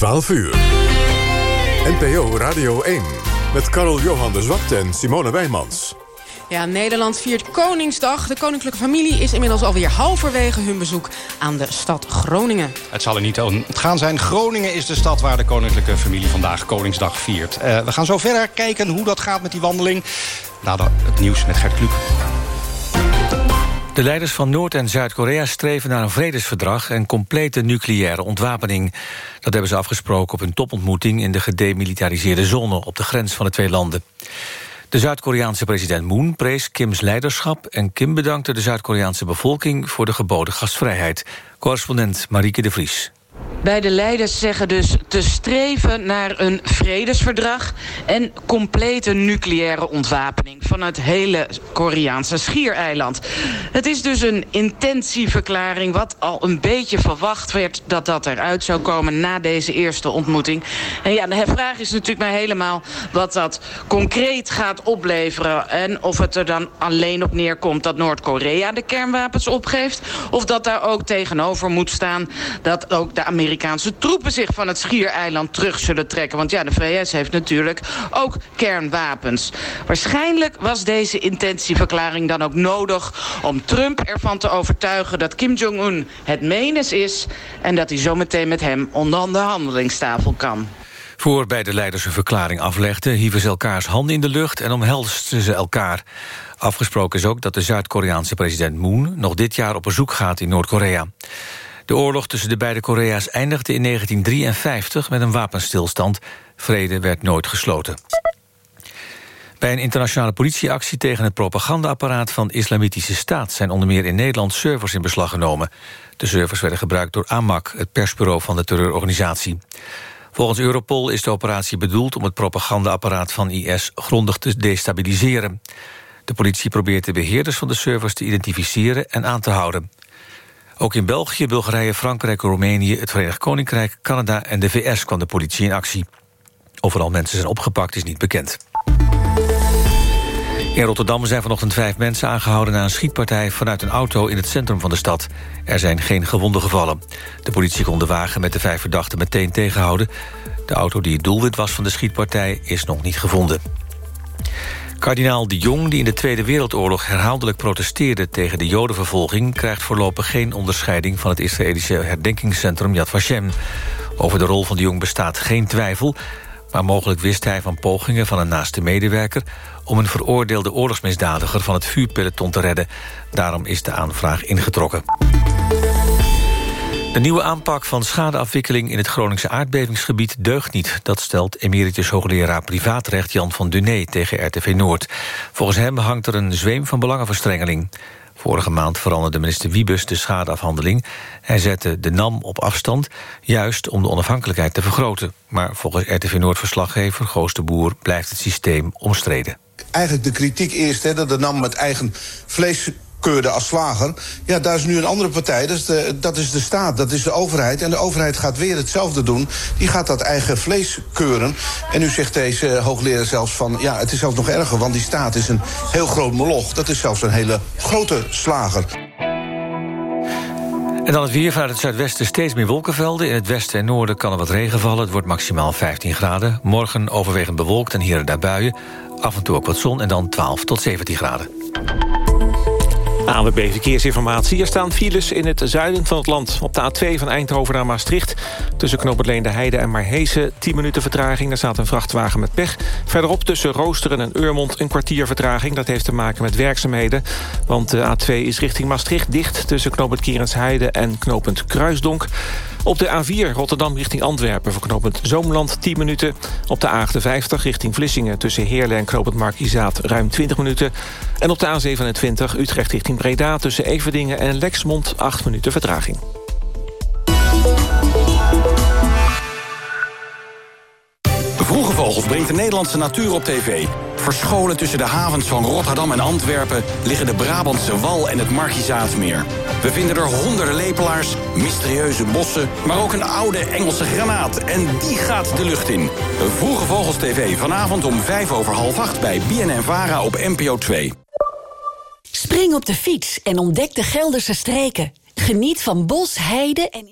12 uur. NPO Radio 1 met Karel Johan de Zwart en Simone Wijmans. Ja, Nederland viert Koningsdag. De koninklijke familie is inmiddels alweer halverwege hun bezoek aan de stad Groningen. Het zal er niet om het gaan zijn. Groningen is de stad waar de koninklijke familie vandaag Koningsdag viert. Uh, we gaan zo verder kijken hoe dat gaat met die wandeling. Na het nieuws met Gert Kluk. De leiders van Noord- en Zuid-Korea streven naar een vredesverdrag... en complete nucleaire ontwapening. Dat hebben ze afgesproken op een topontmoeting... in de gedemilitariseerde zone op de grens van de twee landen. De Zuid-Koreaanse president Moon prees Kims leiderschap... en Kim bedankte de Zuid-Koreaanse bevolking voor de geboden gastvrijheid. Correspondent Marieke de Vries. Beide leiders zeggen dus te streven naar een vredesverdrag... en complete nucleaire ontwapening van het hele Koreaanse schiereiland. Het is dus een intentieverklaring wat al een beetje verwacht werd... dat dat eruit zou komen na deze eerste ontmoeting. En ja, de vraag is natuurlijk maar helemaal wat dat concreet gaat opleveren... en of het er dan alleen op neerkomt dat Noord-Korea de kernwapens opgeeft... of dat daar ook tegenover moet staan dat ook de Amerikaanse troepen zich van het schiereiland terug zullen trekken. Want ja, de VS heeft natuurlijk ook kernwapens. Waarschijnlijk was deze intentieverklaring dan ook nodig... om Trump ervan te overtuigen dat Kim Jong-un het menens is... en dat hij zometeen met hem onder de handelingstafel kan. Voor beide leiders een verklaring aflegden... hieven ze elkaars handen in de lucht en omhelsten ze elkaar. Afgesproken is ook dat de Zuid-Koreaanse president Moon... nog dit jaar op bezoek gaat in Noord-Korea. De oorlog tussen de beide Korea's eindigde in 1953 met een wapenstilstand. Vrede werd nooit gesloten. Bij een internationale politieactie tegen het propagandaapparaat van Islamitische Staat zijn onder meer in Nederland servers in beslag genomen. De servers werden gebruikt door AMAC, het persbureau van de terreurorganisatie. Volgens Europol is de operatie bedoeld om het propagandaapparaat van IS grondig te destabiliseren. De politie probeert de beheerders van de servers te identificeren en aan te houden. Ook in België, Bulgarije, Frankrijk, Roemenië, het Verenigd Koninkrijk, Canada en de VS kwam de politie in actie. Overal mensen zijn opgepakt is niet bekend. In Rotterdam zijn vanochtend vijf mensen aangehouden... na een schietpartij vanuit een auto in het centrum van de stad. Er zijn geen gewonden gevallen. De politie kon de wagen met de vijf verdachten meteen tegenhouden. De auto die het doelwit was van de schietpartij is nog niet gevonden. Kardinaal de Jong, die in de Tweede Wereldoorlog herhaaldelijk protesteerde tegen de jodenvervolging, krijgt voorlopig geen onderscheiding van het Israëlische herdenkingscentrum Yad Vashem. Over de rol van de Jong bestaat geen twijfel, maar mogelijk wist hij van pogingen van een naaste medewerker om een veroordeelde oorlogsmisdadiger van het vuurpeloton te redden. Daarom is de aanvraag ingetrokken. De nieuwe aanpak van schadeafwikkeling in het Groningse aardbevingsgebied deugt niet. Dat stelt emeritus hoogleraar privaatrecht Jan van Duné tegen RTV Noord. Volgens hem hangt er een zweem van belangenverstrengeling. Vorige maand veranderde minister Wiebus de schadeafhandeling. Hij zette de NAM op afstand, juist om de onafhankelijkheid te vergroten. Maar volgens RTV Noord-verslaggever Goos de Boer blijft het systeem omstreden. Eigenlijk de kritiek eerst hè, dat de NAM met eigen vlees keurde als slager. Ja, daar is nu een andere partij, dat is, de, dat is de staat, dat is de overheid. En de overheid gaat weer hetzelfde doen. Die gaat dat eigen vlees keuren. En nu zegt deze hoogleraar zelfs van... ja, het is zelfs nog erger, want die staat is een heel groot moloch. Dat is zelfs een hele grote slager. En dan het weer vanuit het zuidwesten steeds meer wolkenvelden. In het westen en noorden kan er wat regen vallen. Het wordt maximaal 15 graden. Morgen overwegend bewolkt en hier en daar buien. Af en toe ook wat zon en dan 12 tot 17 graden. ANWB Verkeersinformatie. Er staan files in het zuiden van het land. Op de A2 van Eindhoven naar Maastricht. Tussen Knoopert de Heide en Marhezen 10 minuten vertraging. Daar staat een vrachtwagen met pech. Verderop tussen Roosteren en Urmond een kwartier vertraging. Dat heeft te maken met werkzaamheden. Want de A2 is richting Maastricht dicht... tussen Knoopend Kierensheide en Knopend Kruisdonk. Op de A4 Rotterdam richting Antwerpen voor knooppunt Zoomland 10 minuten. Op de A58 richting Vlissingen tussen Heerlen en knooppunt Markizaat ruim 20 minuten. En op de A27 Utrecht richting Breda tussen Everdingen en Lexmond 8 minuten vertraging. Vroege brengt de Nederlandse natuur op tv. Verscholen tussen de havens van Rotterdam en Antwerpen... liggen de Brabantse Wal en het Markizaatmeer. We vinden er honderden lepelaars, mysterieuze bossen... maar ook een oude Engelse granaat. En die gaat de lucht in. Vroege Vogels TV vanavond om vijf over half acht... bij BNN-VARA op NPO 2. Spring op de fiets en ontdek de Gelderse streken. Geniet van bos, heide en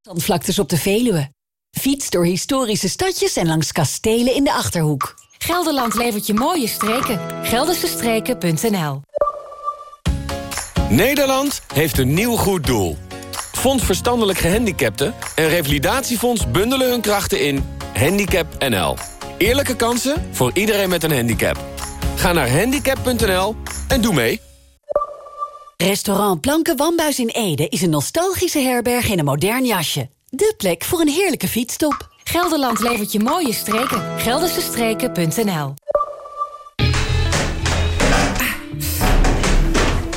zandvlaktes op de Veluwe. Fiets door historische stadjes en langs kastelen in de Achterhoek. Gelderland levert je mooie streken. Geldersestreken.nl Nederland heeft een nieuw goed doel. Fonds Verstandelijk Gehandicapten en Revalidatiefonds bundelen hun krachten in Handicap NL. Eerlijke kansen voor iedereen met een handicap. Ga naar handicap.nl en doe mee. Restaurant Planken Wambuis in Ede is een nostalgische herberg in een modern jasje. De plek voor een heerlijke fietsstop. Gelderland levert je mooie streken. Geldersestreken.nl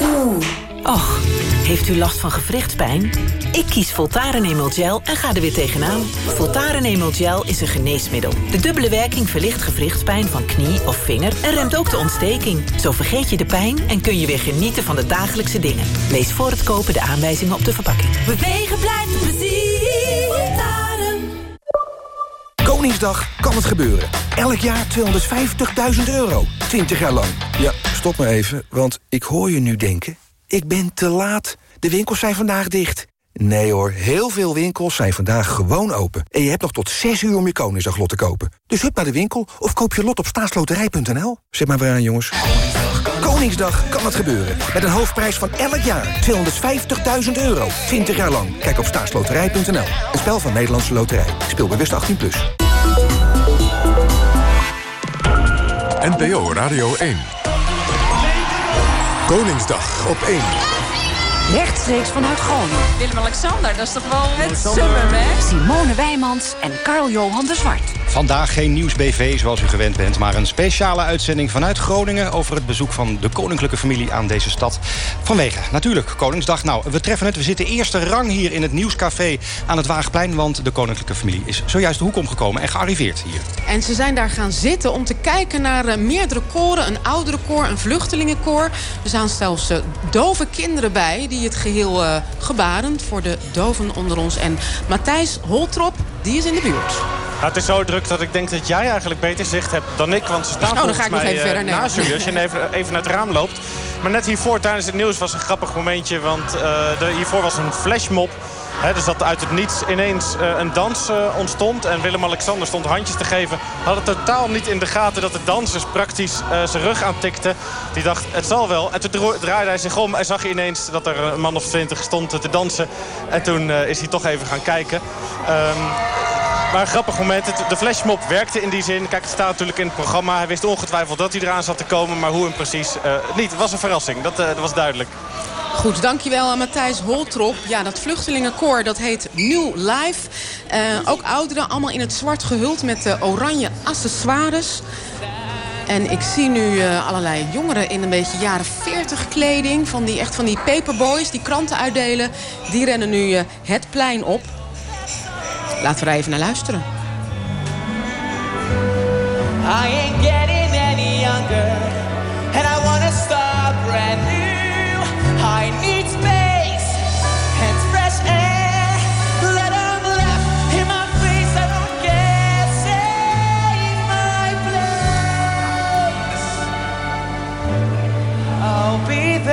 Oeh. Och, heeft u last van gewrichtspijn? Ik kies Voltaren Emel Gel en ga er weer tegenaan. Voltaren Emel Gel is een geneesmiddel. De dubbele werking verlicht gewrichtspijn van knie of vinger... en remt ook de ontsteking. Zo vergeet je de pijn en kun je weer genieten van de dagelijkse dingen. Lees voor het kopen de aanwijzingen op de verpakking. Bewegen blijft plezier. Koningsdag kan het gebeuren. Elk jaar 250.000 euro. 20 jaar lang. Ja, stop maar even, want ik hoor je nu denken... ik ben te laat. De winkels zijn vandaag dicht. Nee hoor, heel veel winkels zijn vandaag gewoon open. En je hebt nog tot 6 uur om je Koningsdag lot te kopen. Dus hup naar de winkel of koop je lot op staatsloterij.nl. Zet maar weer aan, jongens. Koningsdag kan het gebeuren. Met een hoofdprijs van elk jaar 250.000 euro. 20 jaar lang. Kijk op staatsloterij.nl. Een spel van Nederlandse Loterij. Speel bewust 18+. Plus. NPO Radio 1. Koningsdag op 1. Rechtstreeks vanuit Groningen. Willem-Alexander, dat is toch wel het summerwerk? Simone Wijmans en Carl-Johan de Zwart. Vandaag geen nieuws-BV zoals u gewend bent... maar een speciale uitzending vanuit Groningen... over het bezoek van de koninklijke familie aan deze stad. Vanwege, natuurlijk, Koningsdag. Nou, we treffen het. We zitten eerste rang hier in het Nieuwscafé aan het Waagplein... want de koninklijke familie is zojuist de hoek omgekomen en gearriveerd hier. En ze zijn daar gaan zitten om te kijken naar uh, meerdere koren. Een oudere koor, een vluchtelingenkoor. Er staan zelfs uh, dove kinderen bij... die het geheel uh, gebaren voor de doven onder ons. En Matthijs Holtrop, die is in de buurt. Nou, het is zo druk dat ik denk dat jij eigenlijk beter zicht hebt dan ik. Want ze staan oh, dan ga ik mij nog even verder, nee. naast u als je even, even naar het raam loopt. Maar net hiervoor tijdens het nieuws was een grappig momentje. Want uh, de, hiervoor was een flashmob. Dus dat uit het niets ineens uh, een dans uh, ontstond. En Willem-Alexander stond handjes te geven. Had het totaal niet in de gaten dat de dansers praktisch uh, zijn rug aantikten. Die dacht, het zal wel. En toen draaide hij zich om en zag hij ineens dat er een man of twintig stond te dansen. En toen is hij toch even gaan kijken. Um, maar een grappig moment. De flashmob werkte in die zin. Kijk, het staat natuurlijk in het programma. Hij wist ongetwijfeld dat hij eraan zat te komen. Maar hoe hem precies niet. Het was een verrassing. Dat, dat was duidelijk. Goed, dankjewel aan Matthijs Holtrop. Ja, dat vluchtelingenkoor dat heet New Life. Uh, ook ouderen, allemaal in het zwart gehuld met uh, oranje accessoires. En ik zie nu uh, allerlei jongeren in een beetje jaren 40 kleding. Van die, echt van die paperboys die kranten uitdelen. Die rennen nu uh, het plein op. Laten we er even naar luisteren. I Uh,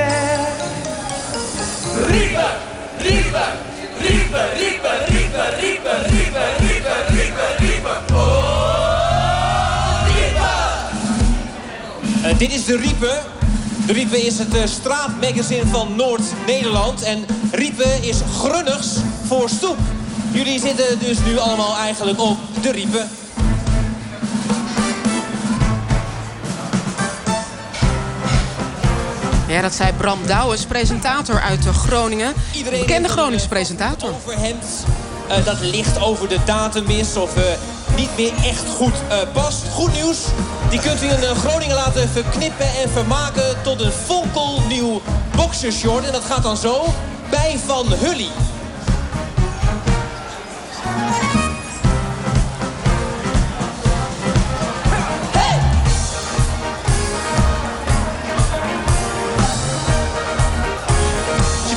dit is de Riepe. De Riepe is het uh, straatmagazine van Noord-Nederland. En Riepe is grunnigs voor stoep. Jullie zitten dus nu allemaal eigenlijk op de Riepe. Ja, dat zei Bram Douwes, presentator uit Groningen. Iedereen Bekende Groningse presentator. Overhemd uh, dat licht over de datum is of uh, niet meer echt goed uh, past. Goed nieuws, die kunt u in Groningen laten verknippen en vermaken tot een fonkelnieuw boxershort. En dat gaat dan zo bij Van Hully.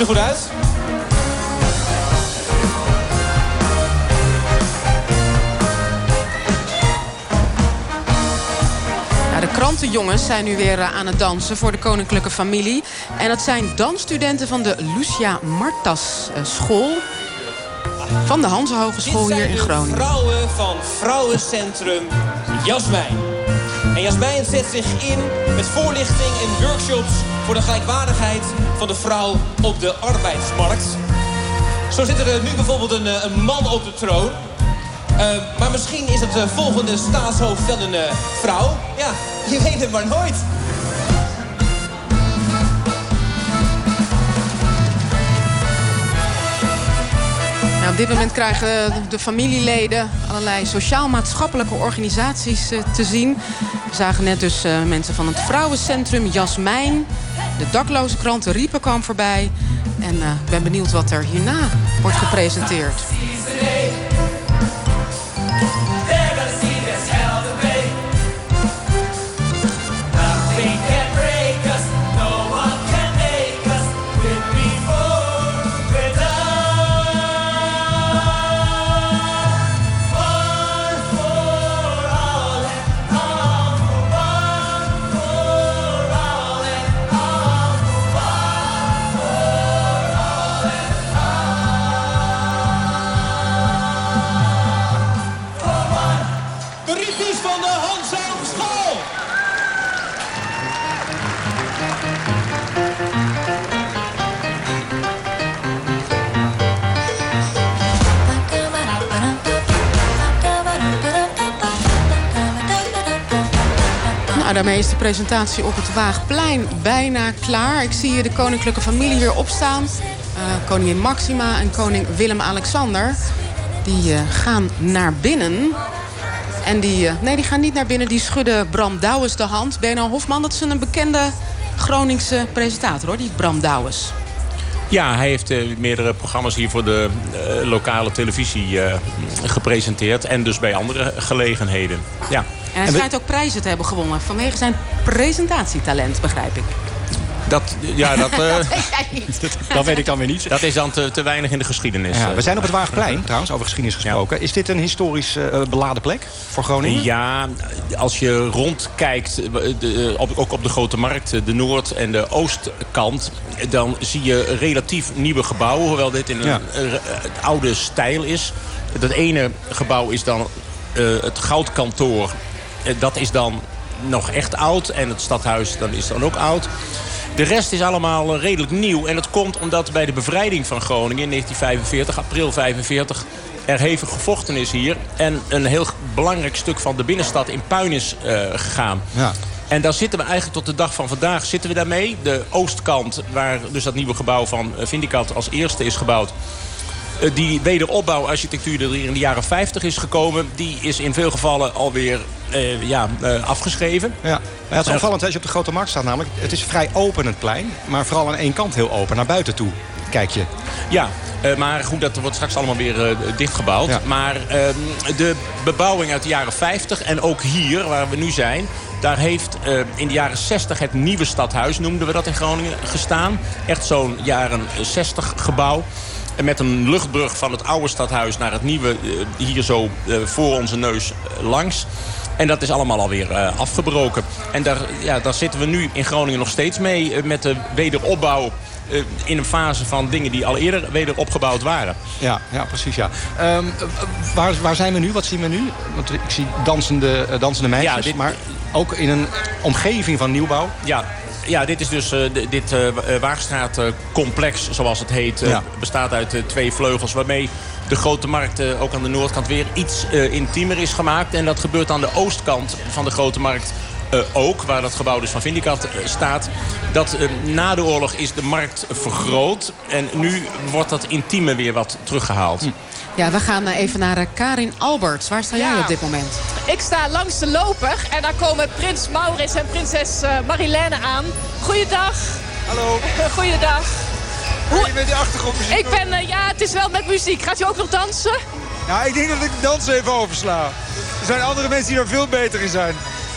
Er goed uit. Nou, de krantenjongens zijn nu weer aan het dansen voor de koninklijke familie. En dat zijn dansstudenten van de Lucia Martas school. van de Hanse Hogeschool hier in Groningen. vrouwen van Vrouwencentrum Jasmijn. En Jasmijn zet zich in met voorlichting en workshops... voor de gelijkwaardigheid van de vrouw op de arbeidsmarkt. Zo zit er nu bijvoorbeeld een, eh, een man op de troon. Uh, maar misschien is het volgende staatshoofd wel een vrouw. Ja, je weet het maar nooit. Op dit moment krijgen de familieleden allerlei sociaal-maatschappelijke organisaties te zien. We zagen net dus mensen van het vrouwencentrum Jasmijn. De dakloze krant Riepen kwam voorbij. En ik ben benieuwd wat er hierna wordt gepresenteerd. Daarmee is de presentatie op het Waagplein bijna klaar. Ik zie hier de koninklijke familie weer opstaan. Uh, koningin Maxima en koning Willem-Alexander. Die uh, gaan naar binnen. En die, uh, nee, die gaan niet naar binnen. Die schudden Bram Douwes de hand. Bernard Hofman, dat is een bekende Groningse presentator, hoor. Die Bram Douwes. Ja, hij heeft uh, meerdere programma's hier voor de uh, lokale televisie uh, gepresenteerd. En dus bij andere gelegenheden. Ja. En hij schijnt ook prijzen te hebben gewonnen vanwege zijn presentatietalent, begrijp ik. Dat, ja, dat, uh, dat, dat, weet ik dan weer niet. Dat is dan te, te weinig in de geschiedenis. Ja, we zijn op het Waagplein, trouwens, over geschiedenis gesproken. Ja. Is dit een historisch uh, beladen plek voor Groningen? Ja, als je rondkijkt, de, op, ook op de Grote Markt, de Noord- en de Oostkant... dan zie je relatief nieuwe gebouwen, hoewel dit in een uh, oude stijl is. Dat ene gebouw is dan het Goudkantoor. dat is dan nog echt oud. En het stadhuis dan is dan ook oud. De rest is allemaal redelijk nieuw. En dat komt omdat bij de bevrijding van Groningen in 1945, april 45... er hevig gevochten is hier. En een heel belangrijk stuk van de binnenstad in puin is uh, gegaan. Ja. En daar zitten we eigenlijk tot de dag van vandaag zitten we daarmee. De oostkant, waar dus dat nieuwe gebouw van Vindicat als eerste is gebouwd die wederopbouwarchitectuur die er in de jaren 50 is gekomen... die is in veel gevallen alweer ja, uh, afgeschreven. Ja. Ja, het is opvallend als je op de Grote Markt staat namelijk. Het is vrij open het plein, maar vooral aan één kant heel open. Naar buiten toe kijk je. Ja, uh, maar goed, dat wordt straks allemaal weer uh, dichtgebouwd. Ja. Maar uh, de bebouwing uit de jaren 50 en ook hier, waar we nu zijn... daar heeft in de jaren 60 het nieuwe stadhuis, noemden we dat in Groningen, gestaan. Echt zo'n jaren 60 gebouw. En met een luchtbrug van het oude stadhuis naar het nieuwe... hier zo voor onze neus langs. En dat is allemaal alweer uh, afgebroken. En daar, ja, daar zitten we nu in Groningen nog steeds mee uh, met de wederopbouw. Uh, in een fase van dingen die al eerder weder opgebouwd waren. Ja, ja precies. Ja. Um, waar, waar zijn we nu? Wat zien we nu? Want ik zie dansende, dansende meisjes, ja, dit, maar ook in een omgeving van nieuwbouw. Ja, ja, dit is dus uh, dit uh, Waagstraatcomplex, zoals het heet. Ja. bestaat uit twee vleugels waarmee de grote markt ook aan de noordkant weer iets intiemer is gemaakt. En dat gebeurt aan de oostkant van de grote markt uh, ook, waar dat gebouw dus van Vindicat uh, staat. Dat uh, na de oorlog is de markt vergroot. En nu wordt dat intieme weer wat teruggehaald. Hm. Ja, we gaan even naar Karin Alberts. Waar sta jij ja. op dit moment? Ik sta langs de loper en daar komen prins Maurits en prinses Marilène aan. Goeiedag. Hallo. Goeiedag. Hoe... je met die achtergrondmuziek? Ik ben, ja, het is wel met muziek. Gaat u ook nog dansen? Ja, ik denk dat ik de dans even oversla. Er zijn andere mensen die er veel beter in zijn.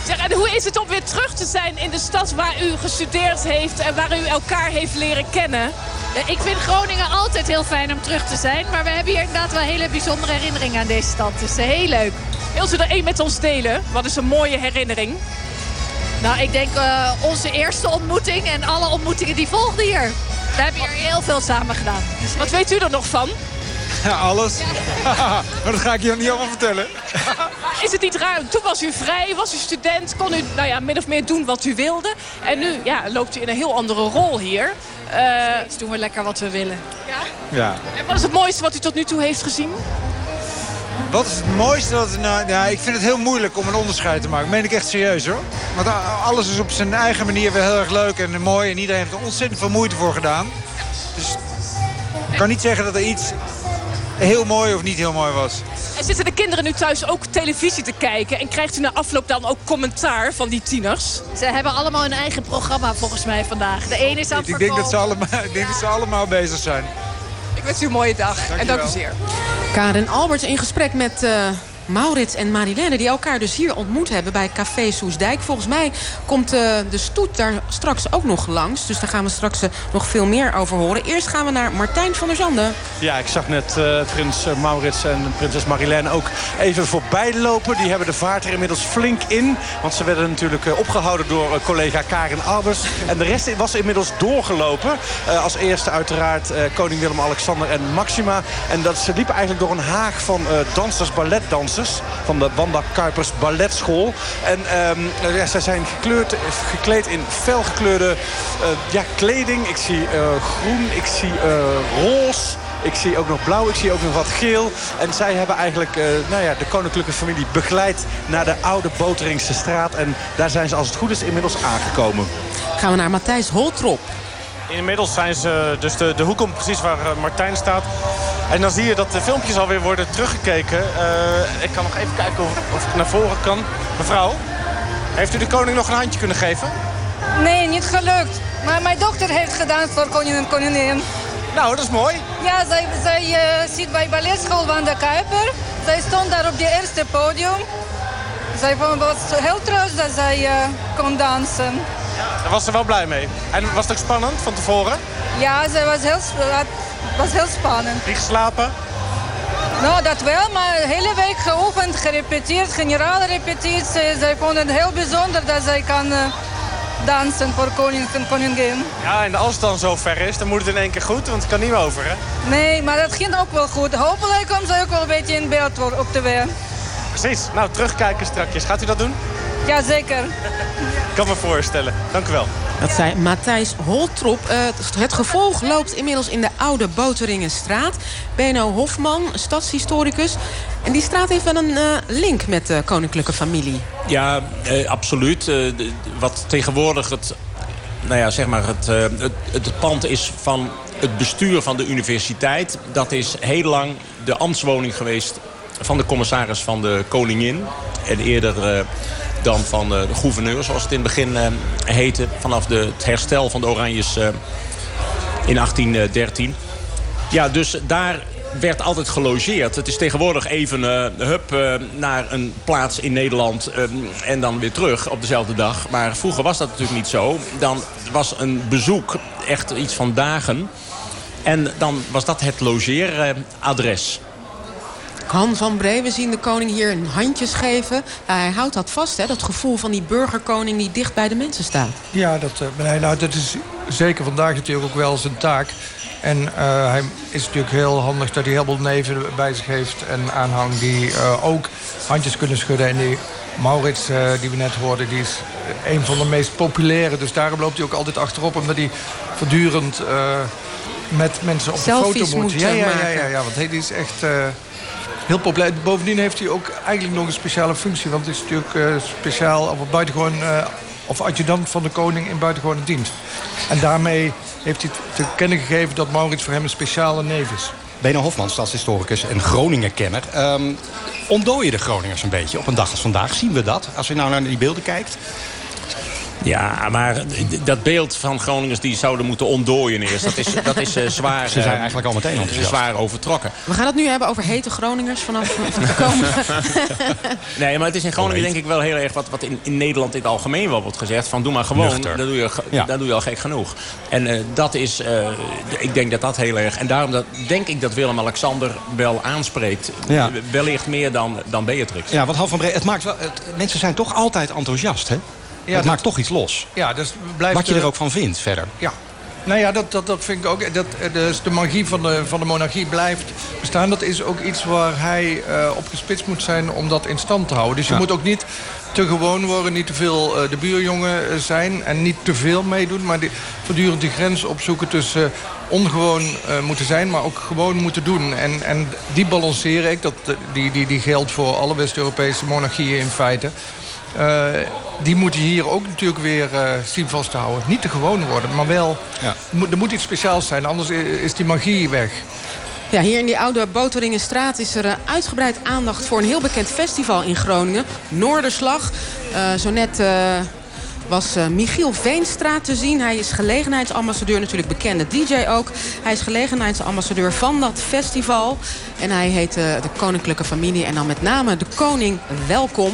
Zeg, en hoe is het om weer terug te zijn in de stad waar u gestudeerd heeft en waar u elkaar heeft leren kennen? Ik vind Groningen altijd heel fijn om terug te zijn. Maar we hebben hier inderdaad wel hele bijzondere herinneringen aan deze stad. Dus heel leuk. Wilt u er één met ons delen? Wat is een mooie herinnering? Nou, ik denk uh, onze eerste ontmoeting en alle ontmoetingen die volgden hier. We hebben hier heel veel samen gedaan. Wat weet u er nog van? Ja, alles. maar dat ga ik je niet allemaal vertellen. Is het niet raar? Toen was u vrij, was u student, kon u nou ja, min of meer doen wat u wilde. En nu ja, loopt u in een heel andere rol hier. Uh, dus doen we lekker wat we willen. Ja? Ja. En wat is het mooiste wat u tot nu toe heeft gezien? Wat is het mooiste? Wat, nou, ja, ik vind het heel moeilijk om een onderscheid te maken. Dat meen ik echt serieus hoor. Want alles is op zijn eigen manier weer heel erg leuk en mooi. En iedereen heeft er ontzettend veel moeite voor gedaan. Dus ik kan niet zeggen dat er iets heel mooi of niet heel mooi was. En zitten de kinderen nu thuis ook televisie te kijken? En krijgt u na afloop dan ook commentaar van die tieners? Ze hebben allemaal hun eigen programma volgens mij vandaag. De ene is aan het ik denk, dat ze allemaal, ik denk dat ze allemaal bezig zijn. Ik wens u een mooie dag. en dank u zeer. Karen Alberts in gesprek met... Uh... Maurits en Marilène die elkaar dus hier ontmoet hebben bij Café Soesdijk. Volgens mij komt uh, de stoet daar straks ook nog langs. Dus daar gaan we straks uh, nog veel meer over horen. Eerst gaan we naar Martijn van der Zanden. Ja, ik zag net uh, prins Maurits en prinses Marilène ook even voorbij lopen. Die hebben de vaart er inmiddels flink in. Want ze werden natuurlijk opgehouden door collega Karen Albers. En de rest was inmiddels doorgelopen. als eerste uiteraard koning Willem-Alexander en Maxima. En dat, ze liepen eigenlijk door een haag van dansers, balletdansers van de Wanda Kuipers Balletschool. En um, ja, zij zijn gekleurd, gekleed in felgekleurde uh, ja, kleding. Ik zie uh, groen, ik zie uh, roze. Ik zie ook nog blauw, ik zie ook nog wat geel. En zij hebben eigenlijk uh, nou ja, de koninklijke familie begeleid naar de oude Boteringse straat. En daar zijn ze als het goed is inmiddels aangekomen. Gaan we naar Matthijs Holtrop. Inmiddels zijn ze dus de, de hoek om precies waar Martijn staat. En dan zie je dat de filmpjes alweer worden teruggekeken. Uh, ik kan nog even kijken of, of, ik naar voren kan. Mevrouw, heeft u de koning nog een handje kunnen geven? Nee, niet gelukt. Maar mijn dochter heeft gedaan voor koning en koningin. Nou, dat is mooi. Ja, zij, zij uh, zit bij balletschool van de Kuiper. Zij stond daar op het eerste podium. Zij het heel trots dat zij uh, kon dansen. Daar was ze wel blij mee. En was het ook spannend van tevoren? Ja, zij was heel, was heel spannend. Niet geslapen? Nou, dat wel, maar de hele week geoefend, gerepeteerd, generale repetitie. Zij vonden het heel bijzonder dat zij kan uh, dansen voor koning en koningin. Ja, en als het dan zo ver is, dan moet het in één keer goed, want het kan niet meer over, hè? Nee, maar dat ging ook wel goed. Hopelijk komt zij ook wel een beetje in beeld op de weer. Precies. Nou, terugkijken strakjes. Gaat u dat doen? Jazeker. Ik kan me voorstellen. Dank u wel. Dat zei Matthijs Holtrop. Uh, het gevolg loopt inmiddels in de oude Boteringenstraat. Beno Hofman, stadshistoricus. En die straat heeft wel een uh, link met de koninklijke familie. Ja, uh, absoluut. wat tegenwoordig het, nou ja, zeg maar het, het, het pand is van het bestuur van de universiteit. Dat is heel lang de ambtswoning geweest van de commissaris van de koningin. En eerder dan van de gouverneur, zoals het in het begin heette. Vanaf de, het herstel van de Oranjes in 1813. Ja, dus daar werd altijd gelogeerd. Het is tegenwoordig even uh, hup naar een plaats in Nederland en dan weer terug op dezelfde dag. Maar vroeger was dat natuurlijk niet zo. Dan was een bezoek echt iets van dagen. En dan was dat het logeeradres. Han van Bree, we zien de koning hier een handjes geven. Nou, hij houdt dat vast, hè, dat gevoel van die burgerkoning die dicht bij de mensen staat. Ja, dat, uh, nou, dat is zeker vandaag natuurlijk ook wel zijn taak. En uh, hij is natuurlijk heel handig dat hij heel veel neven bij zich heeft en aanhang die uh, ook handjes kunnen schudden. En die Maurits, uh, die we net hoorden, die is een van de meest populaire. Dus daarom loopt hij ook altijd achterop, omdat hij voortdurend met mensen op de foto moet. moet ja, ja, ja, ja, ja, want hij is echt heel populair. Bovendien heeft hij ook eigenlijk nog een speciale functie. Want hij is natuurlijk uh, speciaal of buitengewoon uh, of adjudant van de koning in buitengewone dienst. En daarmee heeft hij te kennen gegeven dat Maurits voor hem een speciale neef is. Beno Hofman, stadshistoricus en Groningen-kenner. Um, ontdooien de Groningers een beetje op een dag als vandaag? Zien we dat, als u nou naar die beelden kijkt? Ja, maar dat beeld van Groningers die zouden moeten ontdooien eerst... dat is, dat is uh, zwaar... Ze zijn eigenlijk al meteen enthousiast. Zwaar overtrokken. We gaan het nu hebben over hete Groningers vanaf van de komende... nee, maar het is in Groningen denk ik wel heel erg... wat, wat in, in Nederland in het algemeen wel wordt gezegd... van doe maar gewoon, dan doe, je, ja. dan doe je al gek genoeg. En uh, dat is... Uh, ik denk dat dat heel erg... en daarom dat, denk ik dat Willem-Alexander wel aanspreekt. Ja. Wellicht meer dan, dan Beatrix. Ja, want Han van Bree, het maakt wel, het, mensen zijn toch altijd enthousiast, hè? Ja, het dat- maakt toch iets los. Ja, dus blijft, Wat je er eh, ook van vindt verder. Ja. Nou ja, dat, dat, dat vind ik ook. Dat, eh, dus de magie van de, van de monarchie blijft bestaan. Dat is ook iets waar hij uh, op gespitst moet zijn om dat in stand te houden. Dus je Ja. moet ook niet te gewoon worden, niet te veel eh, de buurjongen eh, zijn... en niet te veel meedoen, maar die, voortdurend die grens opzoeken tussen eh, ongewoon eh, moeten zijn... maar ook gewoon moeten doen. En, en die balanceer ik, dat, eh, die, die, die geldt voor alle West-Europese monarchieën in feite... Eh, die moeten hier ook natuurlijk weer eh, zien vast te houden. Niet te gewoon worden, maar wel... moet- er moet iets speciaals zijn, anders is die magie weg. Ja, hier in die oude Boteringenstraat is er eh, uitgebreid aandacht voor een heel bekend festival in Groningen. Noorderslag. Eh, zo net eh, was eh, Michiel Veenstra te zien. Hij is gelegenheidsambassadeur, natuurlijk bekende DJ ook. Hij is gelegenheidsambassadeur van dat festival. En hij heet eh, de koninklijke familie en dan met name de koning welkom.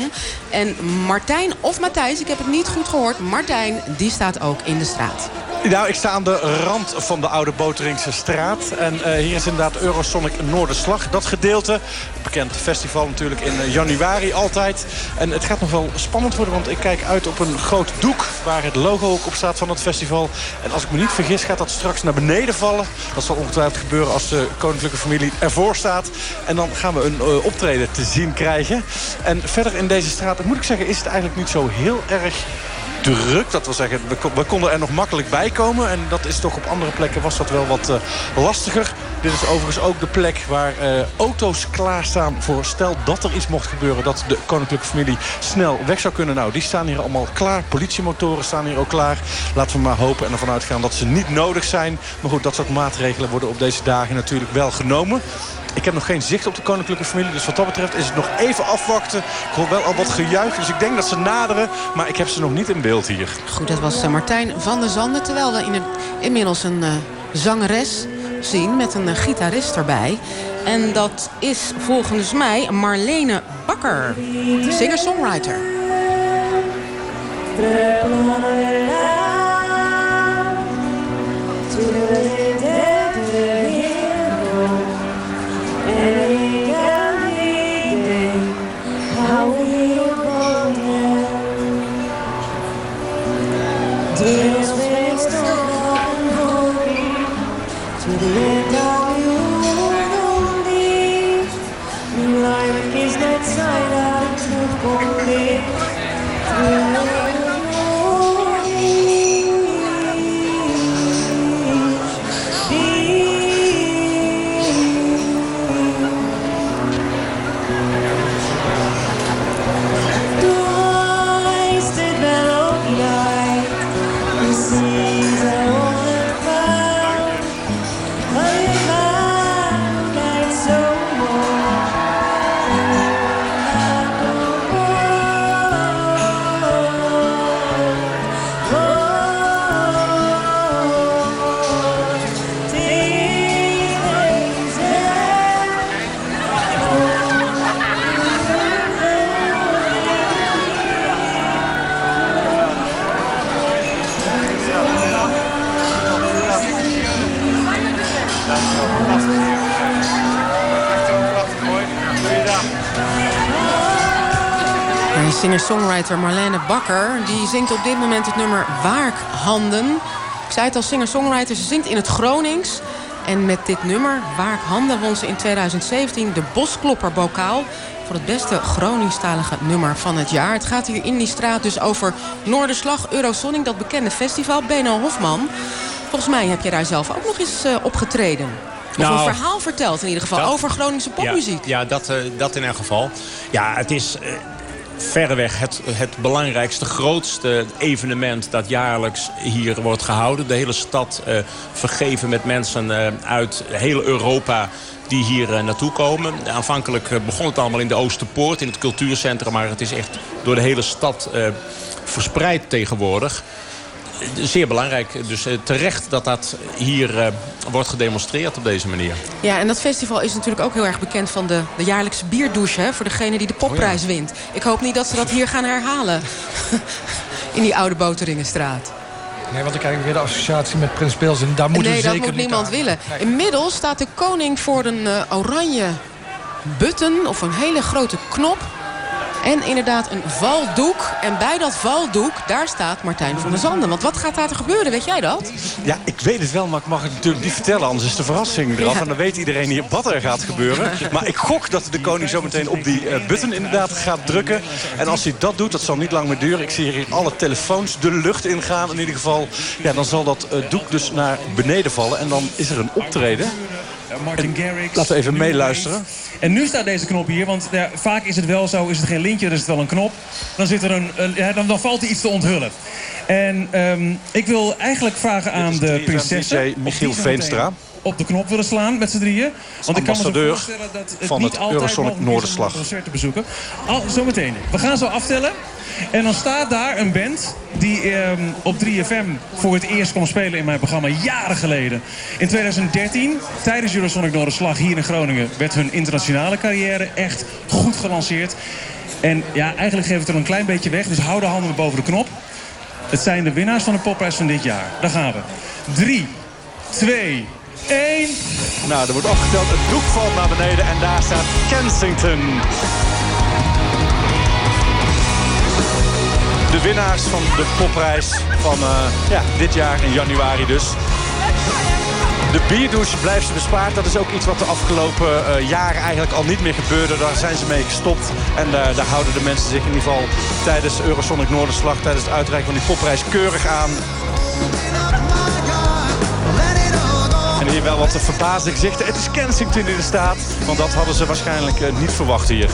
En Martijn of Matthijs, ik heb het niet goed gehoord. Martijn, die staat ook in de straat. Nou, ik sta aan de rand van de oude Boteringse straat. En eh, hier is inderdaad Eurosonic Noorderslag. Dat gedeelte, bekend festival natuurlijk in eh, januari altijd. En het gaat nog wel spannend worden, want ik kijk uit op een groot doek... waar het logo ook op staat van het festival. En als ik me niet vergis gaat dat straks naar beneden vallen. Dat zal ongetwijfeld gebeuren als de koninklijke familie ervoor staat. En dan gaan we een eh, optreden te zien krijgen. En verder in deze straat, moet ik zeggen, is het eigenlijk niet zo heel erg druk. Dat wil zeggen, we, kon- we konden er nog makkelijk bij komen. En dat is toch op andere plekken was dat wel wat eh, lastiger. Dit is overigens ook de plek waar eh, auto's klaarstaan voor stel dat er iets mocht gebeuren. Dat de koninklijke familie snel weg zou kunnen. Nou, die staan hier allemaal klaar. Politiemotoren staan hier ook klaar. Laten we maar hopen en ervan uitgaan dat ze niet nodig zijn. Maar goed, dat soort maatregelen worden op deze dagen natuurlijk wel genomen. Ik heb nog geen zicht op de koninklijke familie. Dus wat dat betreft is het nog even afwachten. Ik hoor wel al wat gejuich. Dus ik denk dat ze naderen. Maar ik heb ze nog niet in beeld hier. Goed, dat was eh, Martijn van der Zanden. Terwijl we in een, inmiddels een eh, zangeres zien met een eh, gitarist erbij. En dat is volgens mij Marlene Bakker, singer-songwriter. En singer-songwriter Marlene Bakker die zingt op dit moment het nummer Waakhanden. Ik zei het al, singer-songwriter, ze zingt in het Gronings. En met dit nummer, Waakhanden, won ze in 2017 de Bosklopper bokaal... voor het beste Groningstalige nummer van het jaar. Het gaat hier in die straat dus over Noorderslag, Eurosonic, dat bekende festival. Beno Hofman, volgens mij heb je daar zelf ook nog eens eh, opgetreden. Of Nou, een verhaal verteld in ieder geval dat- over Groningse popmuziek. Ja, ja dat, eh, dat in elk geval. Ja, het is eh, verreweg het, het belangrijkste, grootste evenement... dat jaarlijks hier wordt gehouden. De hele stad eh, vergeven met mensen eh, uit heel Europa die hier eh, naartoe komen. Aanvankelijk begon het allemaal in de Oosterpoort, in het cultuurcentrum... maar het is echt door de hele stad verspreid tegenwoordig. Zeer belangrijk. Dus eh, terecht dat dat hier eh, wordt gedemonstreerd op deze manier. Ja, en dat festival is natuurlijk ook heel erg bekend van de, de jaarlijkse bierdouche... Hè, voor degene die de popprijs wint. Ik hoop niet dat ze dat hier gaan herhalen. In die oude Boteringenstraat. Nee, want dan krijg ik weer de associatie met Prins Pils. En daar moeten nee, we dat zeker moet niemand aan. willen. Inmiddels staat de koning voor een eh, oranje button... of een hele grote knop. En inderdaad een valdoek. En bij dat valdoek, daar staat Martijn van der Zanden. Want wat gaat daar te gebeuren, weet jij dat? Ja, ik weet het wel, maar ik mag het natuurlijk niet vertellen. Anders is de verrassing eraf. Ja. En dan weet iedereen hier wat er gaat gebeuren. Maar ik gok dat de koning zo meteen op die eh, button inderdaad gaat drukken. En als hij dat doet, dat zal niet lang meer duren. Ik zie hier alle telefoons de lucht ingaan in ieder geval. Ja, dan zal dat eh, doek dus naar beneden vallen. En dan is er een optreden. Martin Garrix. Laten we even meeluisteren. En nu staat deze knop hier, want ja, vaak is het wel zo, is het geen lintje, dan is het wel een knop. Dan, zit er een, een- ja, dan, dan valt er iets te onthullen. En ehm, ik wil eigenlijk vragen aan de prinsessen... Die Michiel Veenstra. Op de knop willen slaan met z'n drieën. Want ik kan me zo voorstellen dat het van niet het altijd Eurosonic mogelijk is om Noorderslag. concert te bezoeken. Al, zometeen. We gaan zo aftellen. En dan staat daar een band die ehm, op 3FM voor het eerst kwam spelen in mijn programma jaren geleden. In 2013, tijdens Eurosonic Noorderslag hier in Groningen, werd hun internationale carrière echt goed gelanceerd. En ja, eigenlijk geef ik het er een klein beetje weg, dus hou de handen boven de knop. Het zijn de winnaars van de popprijs van dit jaar. Daar gaan we. 3, 2, 1. Nou, er wordt afgeteld. Het doek valt naar beneden en daar staat Kensington. De winnaars van de popprijs van eh, ja, dit jaar in januari dus. De bierdouche blijft ze bespaard. Dat is ook iets wat de afgelopen eh, jaren eigenlijk al niet meer gebeurde. Daar zijn ze mee gestopt. En eh, daar houden de mensen zich in ieder geval tijdens Eurosonic Noorderslag... tijdens het uitreiken van die popprijs keurig aan. En hier wel wat verbaasde gezichten. Het is Kensington die er staat. Want dat hadden ze waarschijnlijk eh, niet verwacht hier.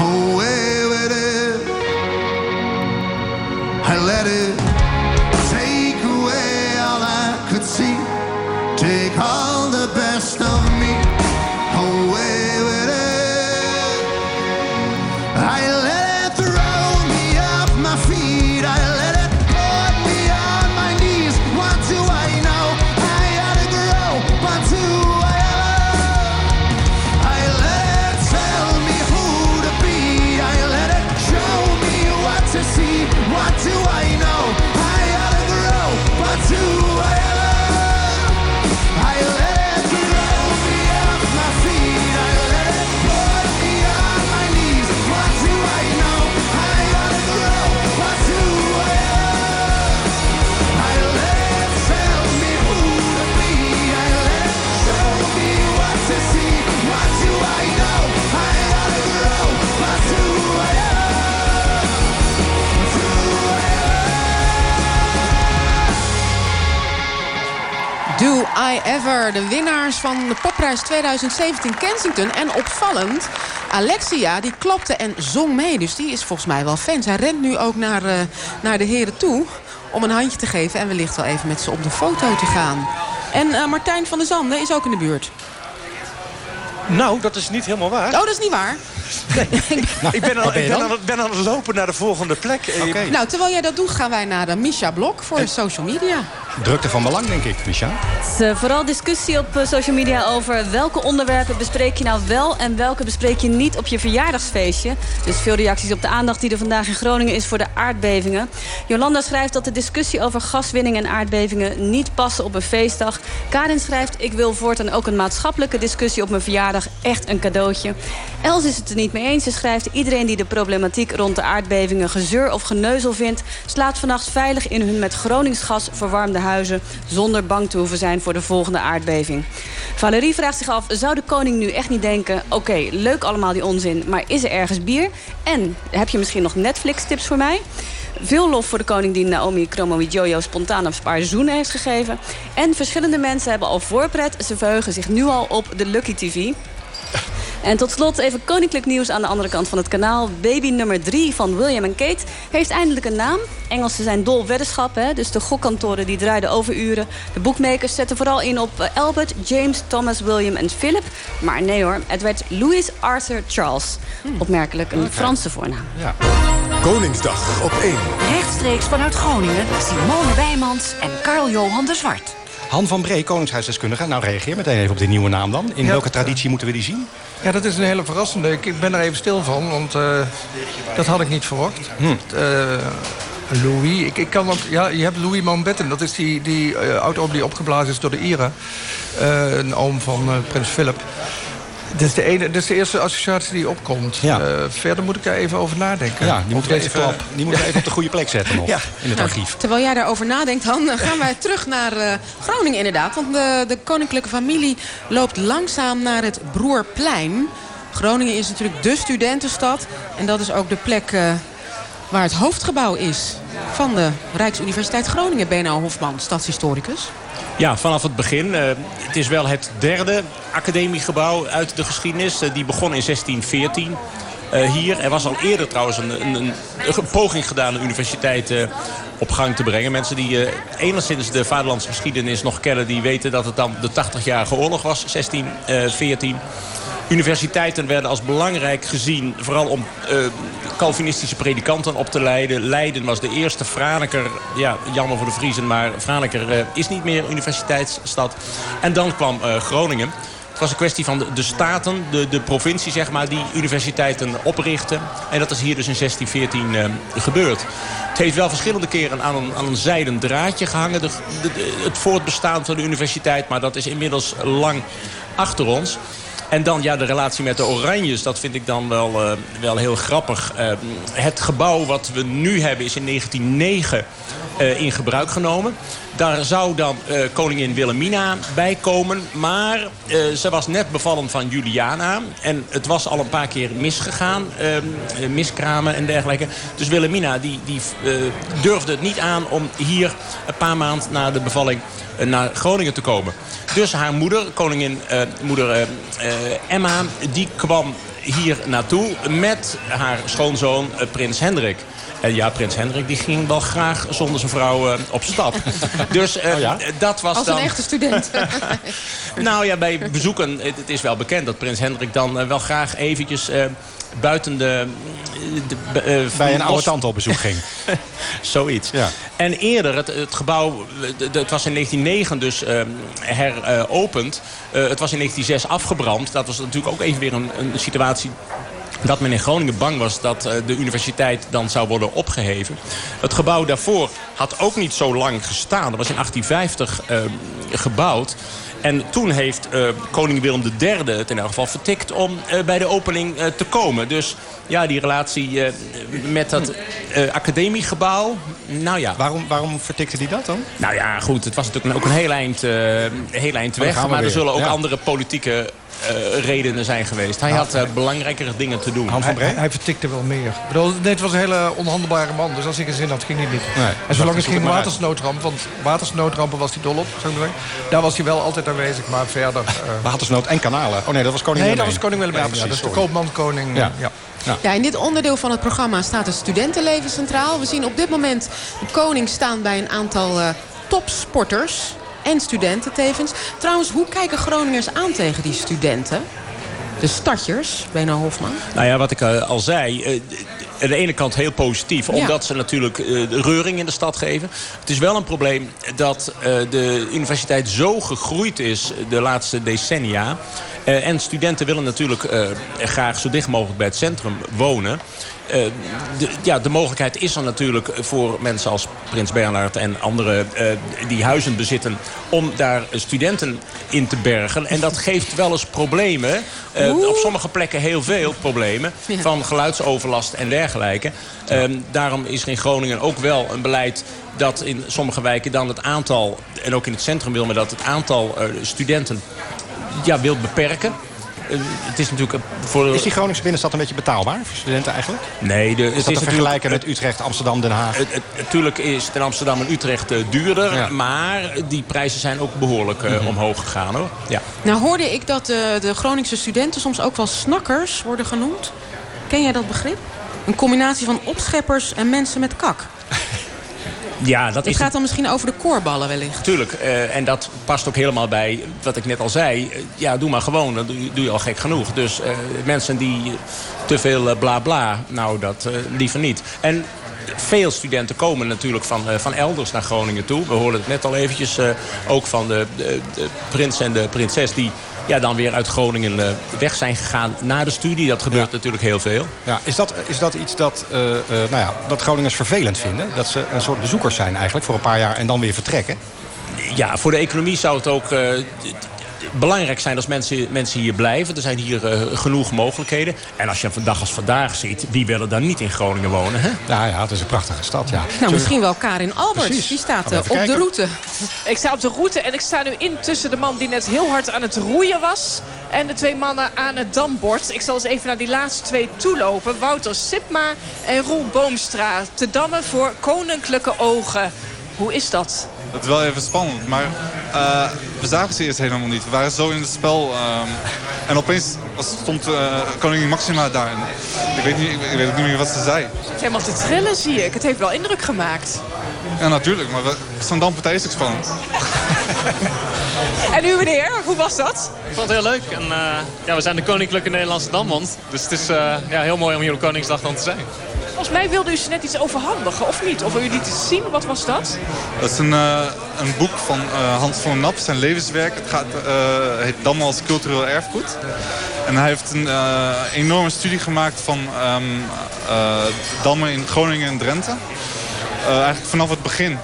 Away I Ever, de winnaars van de popprijs 2017 Kensington. En opvallend, Alexia die klopte en zong mee. Dus die is volgens mij wel fan. Zij rent nu ook naar, eh, naar de heren toe om een handje te geven... en wellicht wel even met ze op de foto te gaan. En eh, Martijn van der Zanden is ook in de buurt. Nou, dat is niet helemaal waar. Oh, dat is niet waar. ik ben, al, Waar ben ik ben, aan, het- ben aan het lopen naar de volgende plek. Nou, terwijl jij dat doet, gaan wij naar de Misha Blok voor social media. Drukte van belang, denk ik, Micha. Eh, vooral discussie op eh, social media over welke onderwerpen bespreek je nou wel... en welke bespreek je niet op je verjaardagsfeestje. Dus veel reacties op de aandacht die er vandaag in Groningen is voor de aardbevingen. Jolanda schrijft dat de discussie over gaswinning en aardbevingen niet passen op een feestdag. Karin schrijft, ik wil voortaan ook een maatschappelijke discussie op mijn verjaardag. Echt een cadeautje. Els is het er niet mee eens. Ze schrijft, iedereen die de problematiek rond de aardbevingen gezeur of geneuzel vindt... slaat vannacht veilig in hun met Groningsgas verwarmde zonder bang te hoeven zijn voor de volgende aardbeving. Valerie vraagt zich af, zou de koning nu echt niet denken... oké, leuk allemaal die onzin, maar is er ergens bier? En heb je misschien nog Netflix-tips voor mij? Veel lof voor de koning die Naomi Kromowidjojo spontaan een paar zoenen heeft gegeven. En verschillende mensen hebben al voorpret. Ze verheugen zich nu al op de Lucky TV. En tot slot even koninklijk nieuws aan de andere kant van het kanaal. Baby nummer 3 van William en Kate heeft eindelijk een naam. Engelsen zijn dol weddenschap, hè? dus de gokkantoren die draaiden overuren. De boekmakers zetten vooral in op Albert, James, Thomas, William en Philip. Maar nee hoor, het werd Louis Arthur Charles. Opmerkelijk een Franse voornaam. Ja. Koningsdag op 1. Rechtstreeks vanuit Groningen, Simone Wijmans en Karl-Johan de Zwart. Han van Bree, Koningshuisdeskundige. Nou, reageer meteen even op die nieuwe naam dan. In Ja, welke traditie moeten we die zien? Ja, dat is een hele verrassende. Ik, ben er even stil van, want eh, dat had ik niet verwacht. Hm. Eh, Louis, ik, ik kan ook, ja, je hebt Louis Mountbatten. Dat is die, die eh, oud-oom die opgeblazen is door de Ieren. Een oom van prins Philip. Dit is, de ene, dit is de eerste associatie die opkomt. Eh, verder moet ik daar even over nadenken. Ja, die moeten we Deze even, klap. die moeten even op de goede plek zetten nog. Ja. In het Nou, archief. Terwijl jij daarover nadenkt, Han, gaan wij terug naar eh, Groningen inderdaad. Want de, de koninklijke familie loopt langzaam naar het Broerplein. Groningen is natuurlijk de studentenstad. En dat is ook de plek eh, waar het hoofdgebouw is van de Rijksuniversiteit Groningen. Benno Hofman, stadshistoricus. Ja, vanaf het begin. Eh, het is wel het derde academiegebouw uit de geschiedenis. Eh, die begon in 1614. eh, hier. Er was al eerder trouwens een, een, een, poging gedaan de universiteit op gang te brengen. Mensen die enigszins de vaderlandse geschiedenis nog kennen... die weten dat het dan de 80-jarige oorlog was, 1614. Universiteiten werden als belangrijk gezien... vooral om eh, Calvinistische predikanten op te leiden. Leiden was de eerste. Franeker, ja, jammer voor de Vriezen... maar Franeker eh, is niet meer universiteitsstad. En dan kwam eh, Groningen. Het was een kwestie van de, staten, de, de provincie zeg maar... die universiteiten oprichten. En dat is hier dus in 1614 eh, gebeurd. Het heeft wel verschillende keren aan een, aan een zijden draadje gehangen... De- het voortbestaan van de universiteit. Maar dat is inmiddels lang achter ons. En dan ja, de relatie met de Oranjes, dat vind ik dan wel, eh, wel heel grappig. Eh, het gebouw wat we nu hebben is in 1909 eh, in gebruik genomen. Daar zou dan eh, koningin Wilhelmina bij komen. Maar eh, ze was net bevallen van Juliana. En het was al een paar keer misgegaan. eh, eh, miskramen en dergelijke. Dus Wilhelmina die, die durfde het niet aan om hier een paar maanden na de bevalling naar Groningen te komen. Dus haar moeder, koningin moeder Emma, die kwam hier naartoe met haar schoonzoon prins Hendrik. En ja, prins Hendrik die ging wel graag zonder zijn vrouw eh, op stap. dus eh, dat was Als dan... een echte student. Nou ja, bij bezoeken, het, het is wel bekend dat prins Hendrik dan eh, wel graag eventjes buiten de... de Bij een oude tante op bezoek ging. Zoiets. En eerder, het, het gebouw, het, het was in 1909 dus heropend. Eh, het was in 1906 afgebrand. Dat was natuurlijk ook even weer een, een situatie dat men in Groningen bang was dat eh, de universiteit dan zou worden opgeheven. Het gebouw daarvoor had ook niet zo lang gestaan. Dat was in 1850 eh, gebouwd. En toen heeft eh, koning Willem III het in elk geval vertikt om bij de opening te komen. Dus ja, die relatie met dat academiegebouw, nou ja. Waarom, waarom vertikte hij dat dan? Nou ja, goed, het was natuurlijk ook een heel eind, heel eind dan weg. we Maar er zullen ook Ja. andere politieke eh, redenen zijn geweest. Hij had eh, belangrijkere dingen te doen. Hij, hij vertikte wel meer. Ik bedoel, het was een hele onhandelbare man. Dus als ik een zin had, ging hij niet. Nee, en zolang is het geen watersnoodramp, want watersnoodrampen was hij dol op, zou ik maar zeggen. Daar was hij wel altijd aanwezig, maar verder... eh, Watersnood en kanalen. Oh nee, dat was koning nee, dat Willem was koning Willem. Ja, Ja, precies, dat is de koopmankoning. Ja. Ja. Ja. Ja, in dit onderdeel van het programma staat het studentenleven centraal. We zien op dit moment de koning staan bij een aantal eh, topsporters en studenten tevens. Trouwens, hoe kijken Groningers aan tegen die studenten? De stadjers, Beno Hofman. Nou ja, wat ik eh, al zei. eh, aan de ene kant heel positief. Ja. Omdat ze natuurlijk eh, de reuring in de stad geven. Het is wel een probleem dat de universiteit zo gegroeid is de laatste decennia. En studenten willen natuurlijk graag zo dicht mogelijk bij het centrum wonen. Eh, de, ja, de mogelijkheid is er natuurlijk voor mensen als Prins Bernhard en anderen eh, die huizen bezitten... om daar studenten in te bergen. En dat geeft wel eens problemen. Eh, op sommige plekken heel veel problemen. Van geluidsoverlast en dergelijke. Daarom is er in Groningen ook wel een beleid dat in sommige wijken dan het aantal... en ook in het centrum wil men dat het aantal studenten ja, wil beperken. Eh, het is natuurlijk een- voor... Is die Groningse binnenstad een beetje betaalbaar voor studenten eigenlijk? Nee, de, Is dat te vergelijken met Utrecht, Amsterdam, Den Haag? Natuurlijk is het in Amsterdam en Utrecht eh, duurder. Ja. Maar die prijzen zijn ook behoorlijk eh, omhoog gegaan hoor. Ja. Nou hoorde ik dat de, de Groningse studenten soms ook wel snakkers worden genoemd. Ken jij dat begrip? Een combinatie van opscheppers en mensen met kak. Ja, dat Het gaat dan misschien over de koorballen wellicht. natuurlijk. eh, en dat past ook helemaal bij wat ik net al zei. Eh, ja, doe maar gewoon. Dan doe je, doe je al gek genoeg. Dus eh, mensen die te veel bla bla, nou dat liever niet. En veel studenten komen natuurlijk van, van elders naar Groningen toe. We hoorden het net al eventjes. ook van de, de, de prins en de prinses die ja, dan weer uit Groningen eh, weg zijn gegaan na de studie. Dat gebeurt natuurlijk heel veel. Ja, is, dat, is dat iets dat, eh, nou ja, dat Groningers vervelend vinden? Dat ze een soort bezoekers zijn eigenlijk voor een paar jaar en dan weer vertrekken? Ja, voor de economie zou het ook belangrijk zijn als mensen, mensen hier blijven. Er zijn hier eh, genoeg mogelijkheden. En als je een dag als vandaag ziet, wie wil er dan niet in Groningen wonen? Hè? Ja, ja, het is een prachtige stad, ja. Nou, misschien wel Karin Alberts. Precies. Die staat eh, op de route. Ik sta op de route en ik sta nu in tussen de man die net heel hard aan het roeien was... en de twee mannen aan het dambord. Ik zal eens even naar die laatste twee toelopen. Wouter Sipma en Roel Boomstra. Te dammen voor koninklijke ogen. Hoe is dat? Dat is wel even spannend, maar eh, we zagen ze eerst helemaal niet. We waren zo in het spel ehm, en opeens was, stond eh, koningin Maxima daar. En ik, weet niet, ik weet ook niet meer wat ze zei. Het is helemaal te trillen, zie ik. Het heeft wel indruk gemaakt. Ja, natuurlijk, maar zo'n dampartij is ook spannend. En u, meneer, hoe was dat? Ik vond het heel leuk. En, eh, ja, we zijn de Koninklijke Nederlandse Dambond. Dus het is eh, ja, heel mooi om hier op Koningsdag dan te zijn. Volgens mij wilde u ze net iets overhandigen, of niet? Of wil u iets zien? Wat was dat? Dat is een, eh, een boek van eh, Hans van Nap, zijn levenswerk. Het gaat, eh, heet Dam als cultureel erfgoed. En hij heeft een enorme studie gemaakt van eh, dammen in Groningen en Drenthe. Eigenlijk vanaf het begin.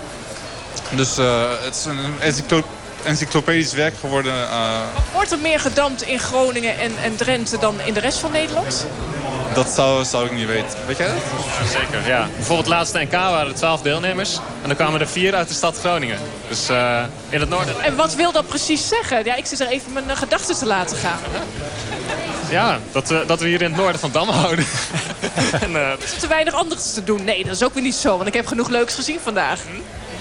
Dus het is een encyclo- encyclopedisch werk geworden. eh, Wordt er meer gedampt in Groningen en, en Drenthe dan in de rest van Nederland? Dat zou, zou ik niet weten. Weet jij dat? Zeker, ja. Bijvoorbeeld het laatste NK waren er 12 deelnemers. En dan kwamen er vier uit de stad Groningen. Dus eh, in het noorden. En wat wil dat precies zeggen? Ja, ik zit er even mijn eh, gedachten te laten gaan. Ja, dat, we dat we hier in het noorden van Dam houden. en, eh, Is er te weinig anders te doen? Nee, dat is ook weer niet zo, want ik heb genoeg leuks gezien vandaag.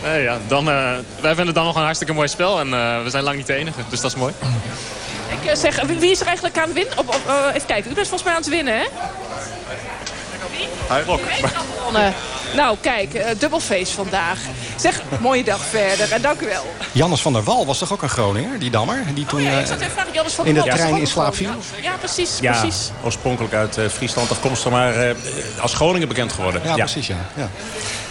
nee, ja, dan, eh, wij vinden Dam nog een hartstikke mooi spel. En eh, we zijn lang niet de enige, dus dat is mooi. Ik eh, zeg, wie is er eigenlijk aan het winnen? Op, op, eh, even kijken, u bent volgens mij aan het winnen, hè? Hij Gewonnen. Nou, kijk, eh, dubbel feest vandaag. Zeg, mooie dag verder en dank u wel. Jannes van der Wal was toch ook een Groninger, die dammer? Die toen Oh ja, ik eh, zat even vragen, Jannes van in de trein is in slaap viel? Groninger. Ja, precies, Ja, precies. oorspronkelijk uit eh, Friesland afkomstig, maar eh, als Groningen bekend geworden. Ja, precies, ja. ja.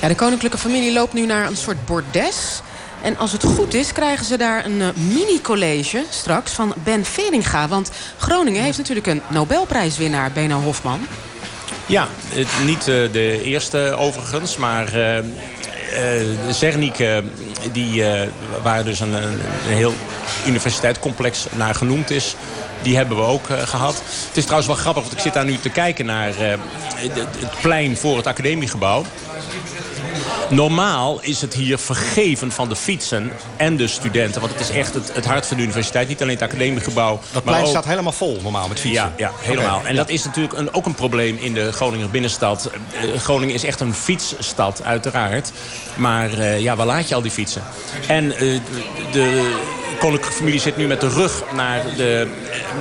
Ja, de koninklijke familie loopt nu naar een soort bordes. En als het goed is, krijgen ze daar een eh, mini-college straks van Ben Veringa. Want Groningen heeft natuurlijk een Nobelprijswinnaar, Beno Hofman. Ja, niet eh, de eerste overigens, maar Zernik, eh, die, waar dus een, een, heel universiteitscomplex naar genoemd is... Die hebben we ook eh, gehad. Het is trouwens wel grappig, want ik zit daar nu te kijken naar het plein voor het academiegebouw. Normaal is het hier vergeven van de fietsen en de studenten. Want het is echt het, het hart van de universiteit. Niet alleen het academiegebouw. Dat plein ook... staat helemaal vol normaal met fietsen. Ja, ja helemaal. En dat is natuurlijk een, ook een probleem in de Groninger binnenstad. Eh, Groningen is echt een fietsstad, uiteraard. Maar eh, ja, waar laat je al die fietsen? En eh, de koninklijke familie zit nu met de rug naar de,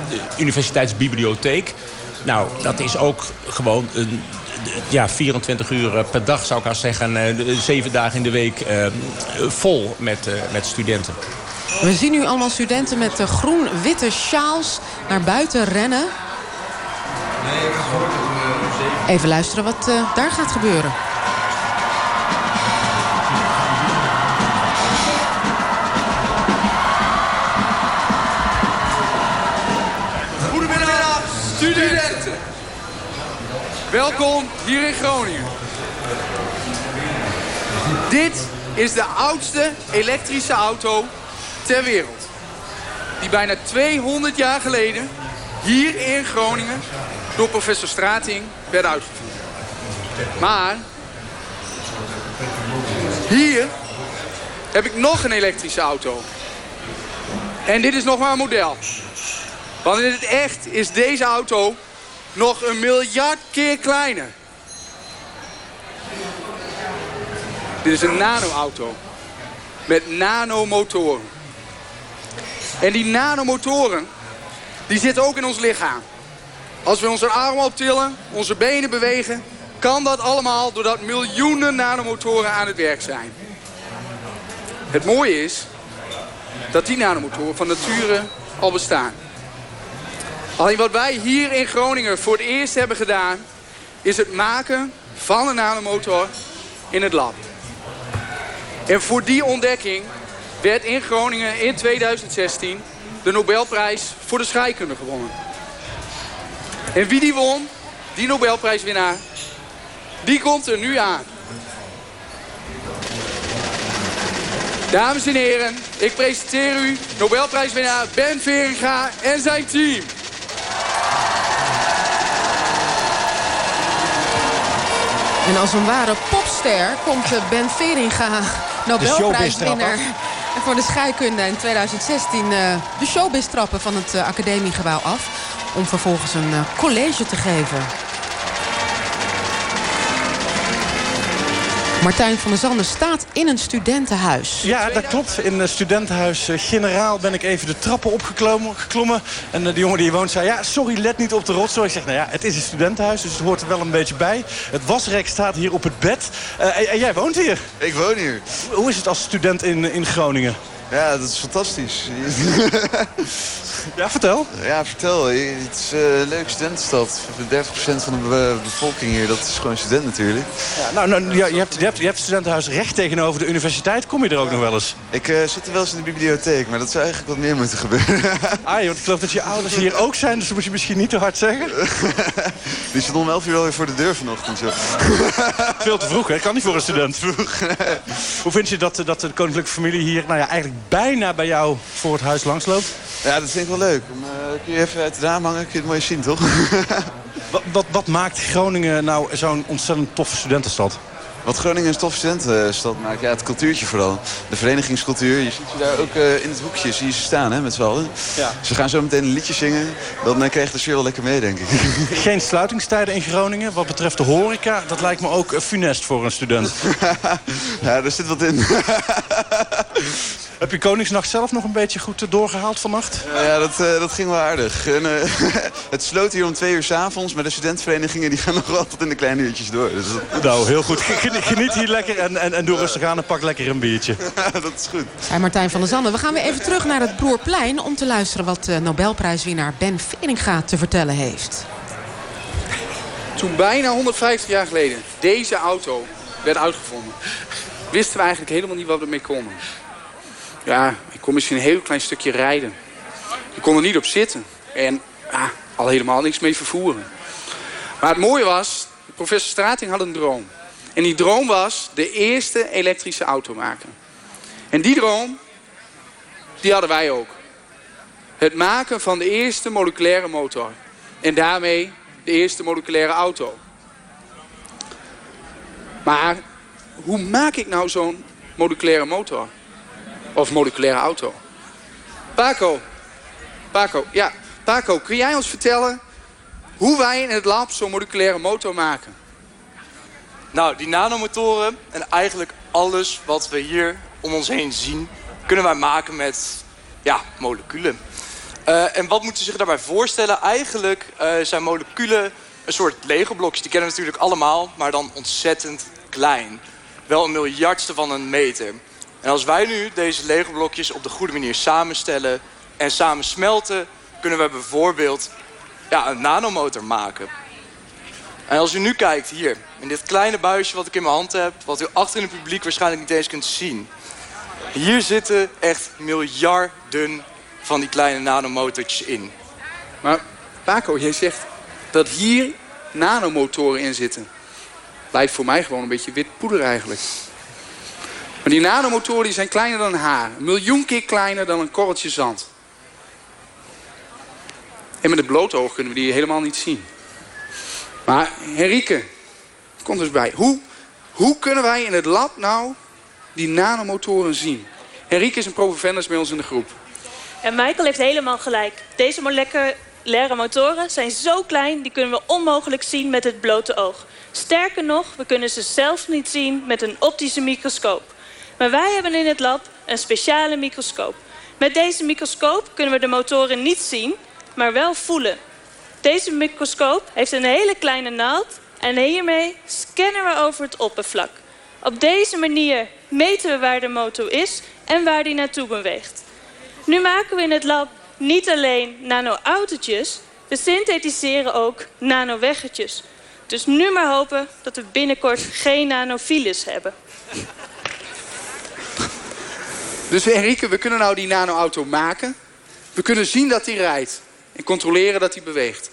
de universiteitsbibliotheek. Nou, dat is ook gewoon een, ja, 24 uur eh, per dag, zou ik haast zeggen. eh, de- Zeven dagen in de week eh, vol met, eh, met studenten. We zien nu allemaal studenten met eh, groen-witte sjaals naar buiten rennen. Even luisteren wat eh, daar gaat gebeuren. Welkom hier in Groningen. Dit is de oudste elektrische auto ter wereld. Die bijna 200 jaar geleden hier in Groningen door professor Strating werd uitgevoerd. Maar hier heb ik nog een elektrische auto. En dit is nog maar een model. Want in het echt is deze auto nog een miljard keer kleiner. Dit is een nano-auto. Met nanomotoren. En die nanomotoren, die zitten ook in ons lichaam. Als we onze armen optillen, onze benen bewegen... kan dat allemaal doordat miljoenen nanomotoren aan het werk zijn. Het mooie is dat die nanomotoren van nature al bestaan. Alleen wat wij hier in Groningen voor het eerst hebben gedaan... is het maken van een nanomotor in het lab. En voor die ontdekking werd in Groningen in 2016 de Nobelprijs voor de scheikunde gewonnen. En wie die won, die Nobelprijswinnaar, die komt er nu aan. Dames en heren, ik presenteer u Nobelprijswinnaar Ben Veringa en zijn team. En als een ware popster komt eh, Ben Veringa, Nobelprijswinnaar voor de scheikunde in 2016 eh, de showbiz trappen van het eh, academiegebouw af. Om vervolgens een college te geven. Martijn van der Zanden staat in een studentenhuis. Ja, dat klopt. In het studentenhuis eh, Generaal ben ik even de trappen opgeklommen. Geklommen. En eh, de jongen die hier woont zei, ja, sorry, let niet op de rotzooi. Ik zeg, nou ja, het is een studentenhuis, dus het hoort er wel een beetje bij. Het wasrek staat hier op het bed. Eh, en, en jij woont hier? Ik woon hier. Hoe is het als student in, in Groningen? Ja, dat is fantastisch. ja, vertel. Ja, vertel. Het is een leuke studentenstad. 30% van de be bevolking hier, dat is gewoon student natuurlijk. Ja, nou, nou ja, je, hebt, je, hebt, je hebt het studentenhuis recht tegenover de universiteit. Kom je er ook nog wel eens? Ik uh, zit er wel eens in de bibliotheek, maar dat zou eigenlijk wat meer moeten gebeuren. ah, want ik geloof dat je ouders hier ook zijn, dus dat moet je misschien niet te hard zeggen. Die stond om 11 uur alweer voor de deur vanochtend. Zo. Veel te vroeg, hè? Kan niet voor een student. Vroeg. Hoe vind je dat, dat de koninklijke familie hier nou ja, eigenlijk bijna bij jou voor het huis langsloopt? Ja, dat vind ik wel leuk. Om, uh, kun je even uit het raam hangen, kun je het mooi zien, toch? wat, wat, wat maakt Groningen nou zo'n ontzettend toffe studentenstad? Wat Groningen een toffe studentenstad maakt, ja, het cultuurtje vooral. De verenigingscultuur. Je ziet ze daar ook uh, in het hoekje, zie je ze staan, hè, met z'n allen. Ja. Ze gaan zo meteen een liedje zingen. Dan uh, krijg je de sfeer wel lekker mee, denk ik. Geen sluitingstijden in Groningen. Wat betreft de horeca, dat lijkt me ook funest voor een student. ja, er zit wat in. Heb je Koningsnacht zelf nog een beetje goed doorgehaald vannacht? Uh, ja, dat, uh, dat ging wel aardig. En, uh, het sloot hier om twee uur s'avonds, maar de studentenverenigingen die gaan nog wel tot in de kleine uurtjes door. Dus dat... Nou, heel goed. Geniet hier lekker en, en, en doe rustig aan en pak lekker een biertje. dat is goed. Hey Martijn van der Zanden, we gaan weer even terug naar het Broerplein... om te luisteren wat Nobelprijswinnaar Ben Veringa te vertellen heeft. Toen bijna 150 jaar geleden deze auto werd uitgevonden... wisten we eigenlijk helemaal niet wat we ermee konden. Ja, ik kon misschien een heel klein stukje rijden. Ik kon er niet op zitten. En ah, al helemaal niks mee vervoeren. Maar het mooie was, professor Strating had een droom. En die droom was de eerste elektrische auto maken. En die droom, die hadden wij ook. Het maken van de eerste moleculaire motor. En daarmee de eerste moleculaire auto. Maar hoe maak ik nou zo'n moleculaire motor? Of moleculaire auto. Paco. Paco, ja. Paco, kun jij ons vertellen hoe wij in het lab zo'n moleculaire motor maken? Nou, die nanomotoren en eigenlijk alles wat we hier om ons heen zien... kunnen wij maken met ja, moleculen. Uh, en wat moet u zich daarbij voorstellen? Eigenlijk uh, zijn moleculen een soort Lego-blokjes. Die kennen we natuurlijk allemaal, maar dan ontzettend klein. Wel een miljardste van een meter. En als wij nu deze Lego-blokjes op de goede manier samenstellen en samen smelten... kunnen we bijvoorbeeld ja, een nanomotor maken. En als u nu kijkt hier, in dit kleine buisje wat ik in mijn hand heb... wat u achter in het publiek waarschijnlijk niet eens kunt zien... hier zitten echt miljarden van die kleine nanomotortjes in. Maar Paco, jij zegt dat hier nanomotoren in zitten. Lijkt voor mij gewoon een beetje wit poeder eigenlijk. Maar die nanomotoren die zijn kleiner dan haar. Een miljoen keer kleiner dan een korreltje zand. En met het blote oog kunnen we die helemaal niet zien. Maar Henrike, komt dus bij. Hoe, hoe kunnen wij in het lab nou die nanomotoren zien? Henrike is een promovendus bij ons in de groep. En Michael heeft helemaal gelijk. Deze moleculaire motoren zijn zo klein... die kunnen we onmogelijk zien met het blote oog. Sterker nog, we kunnen ze zelfs niet zien met een optische microscoop. Maar wij hebben in het lab een speciale microscoop. Met deze microscoop kunnen we de motoren niet zien, maar wel voelen. Deze microscoop heeft een hele kleine naald en hiermee scannen we over het oppervlak. Op deze manier meten we waar de motor is en waar die naartoe beweegt. Nu maken we in het lab niet alleen nano-autootjes, we synthetiseren ook nanoweggetjes. Dus nu maar hopen dat we binnenkort geen nanofiles hebben. Dus Henrike, we kunnen nou die nanoauto maken. We kunnen zien dat hij rijdt. En controleren dat hij beweegt.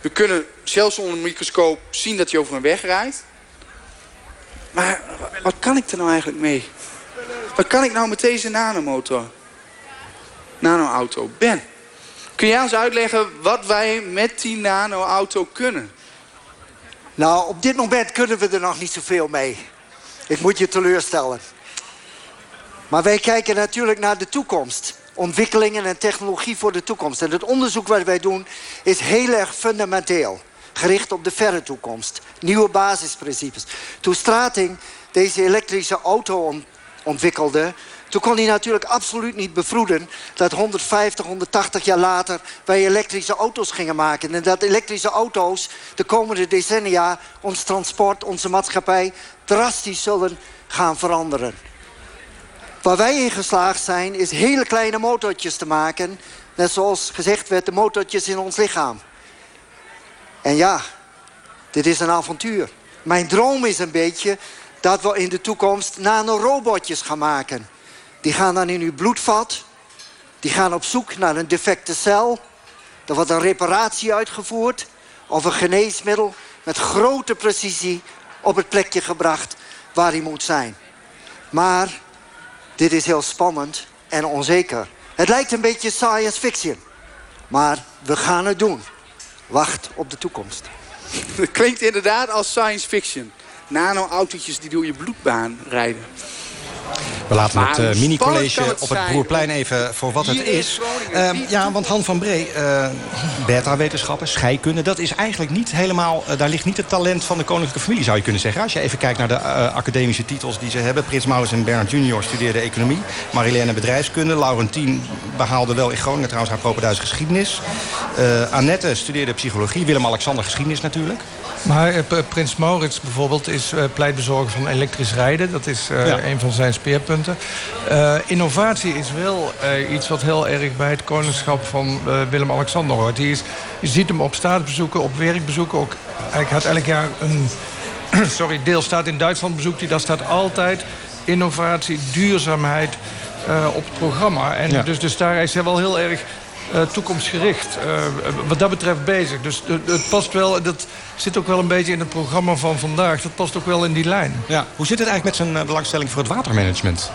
We kunnen zelfs onder een microscoop zien dat hij over een weg rijdt. Maar wat kan ik er nou eigenlijk mee? Wat kan ik nou met deze nanomotor? Nanoauto. Ben, kun jij ons uitleggen wat wij met die nanoauto kunnen? Nou, op dit moment kunnen we er nog niet zoveel mee. Ik moet je teleurstellen. Maar wij kijken natuurlijk naar de toekomst. Ontwikkelingen en technologie voor de toekomst. En het onderzoek wat wij doen is heel erg fundamenteel. Gericht op de verre toekomst. Nieuwe basisprincipes. Toen Strating deze elektrische auto ontwikkelde... toen kon hij natuurlijk absoluut niet bevroeden... dat 150, 180 jaar later wij elektrische auto's gingen maken. En dat elektrische auto's de komende decennia... ons transport, onze maatschappij drastisch zullen gaan veranderen. Waar wij in geslaagd zijn, is hele kleine motortjes te maken. Net zoals gezegd werd, de motortjes in ons lichaam. En ja, dit is een avontuur. Mijn droom is een beetje dat we in de toekomst nanorobotjes gaan maken. Die gaan dan in uw bloedvat. Die gaan op zoek naar een defecte cel. Er wordt een reparatie uitgevoerd. Of een geneesmiddel met grote precisie op het plekje gebracht waar hij moet zijn. Maar dit is heel spannend en onzeker. Het lijkt een beetje science fiction. Maar we gaan het doen. Wacht op de toekomst. Het klinkt inderdaad als science fiction. Nano-autootjes die door je bloedbaan rijden. We laten Maar het eh, mini-college op het Broerplein even voor wat het hier is. Groningen Eh, ja, want Han van Bree, eh beta-wetenschappen, scheikunde... dat is eigenlijk niet helemaal... eh, daar ligt niet het talent van de koninklijke familie, zou je kunnen zeggen. Als je even kijkt naar de academische titels die ze hebben. Prins Maurits en Bernard Junior studeerden economie. Marilène bedrijfskunde. Laurentien behaalde wel in Groningen trouwens haar propenduis geschiedenis. Eh, Annette studeerde psychologie. Willem-Alexander geschiedenis natuurlijk. Maar eh, Prins Maurits bijvoorbeeld is eh, pleitbezorger van elektrisch rijden. Dat is eh, Ja. een van zijn speerpunten. Innovatie is wel iets wat heel erg bij het koningschap van Willem-Alexander hoort. Die is, je ziet hem op staatsbezoeken, op werkbezoeken. Ook, hij had elk jaar een sorry, deelstaat in Duitsland bezoekt hij. Daar staat altijd innovatie, duurzaamheid op het programma. En Ja. dus, dus daar is hij wel heel erg toekomstgericht eh, wat dat betreft bezig. Dus het, past wel, dat zit ook wel een beetje in het programma van vandaag. Dat past ook wel in die lijn. Ja. Hoe zit het eigenlijk met zijn eh, belangstelling voor het watermanagement?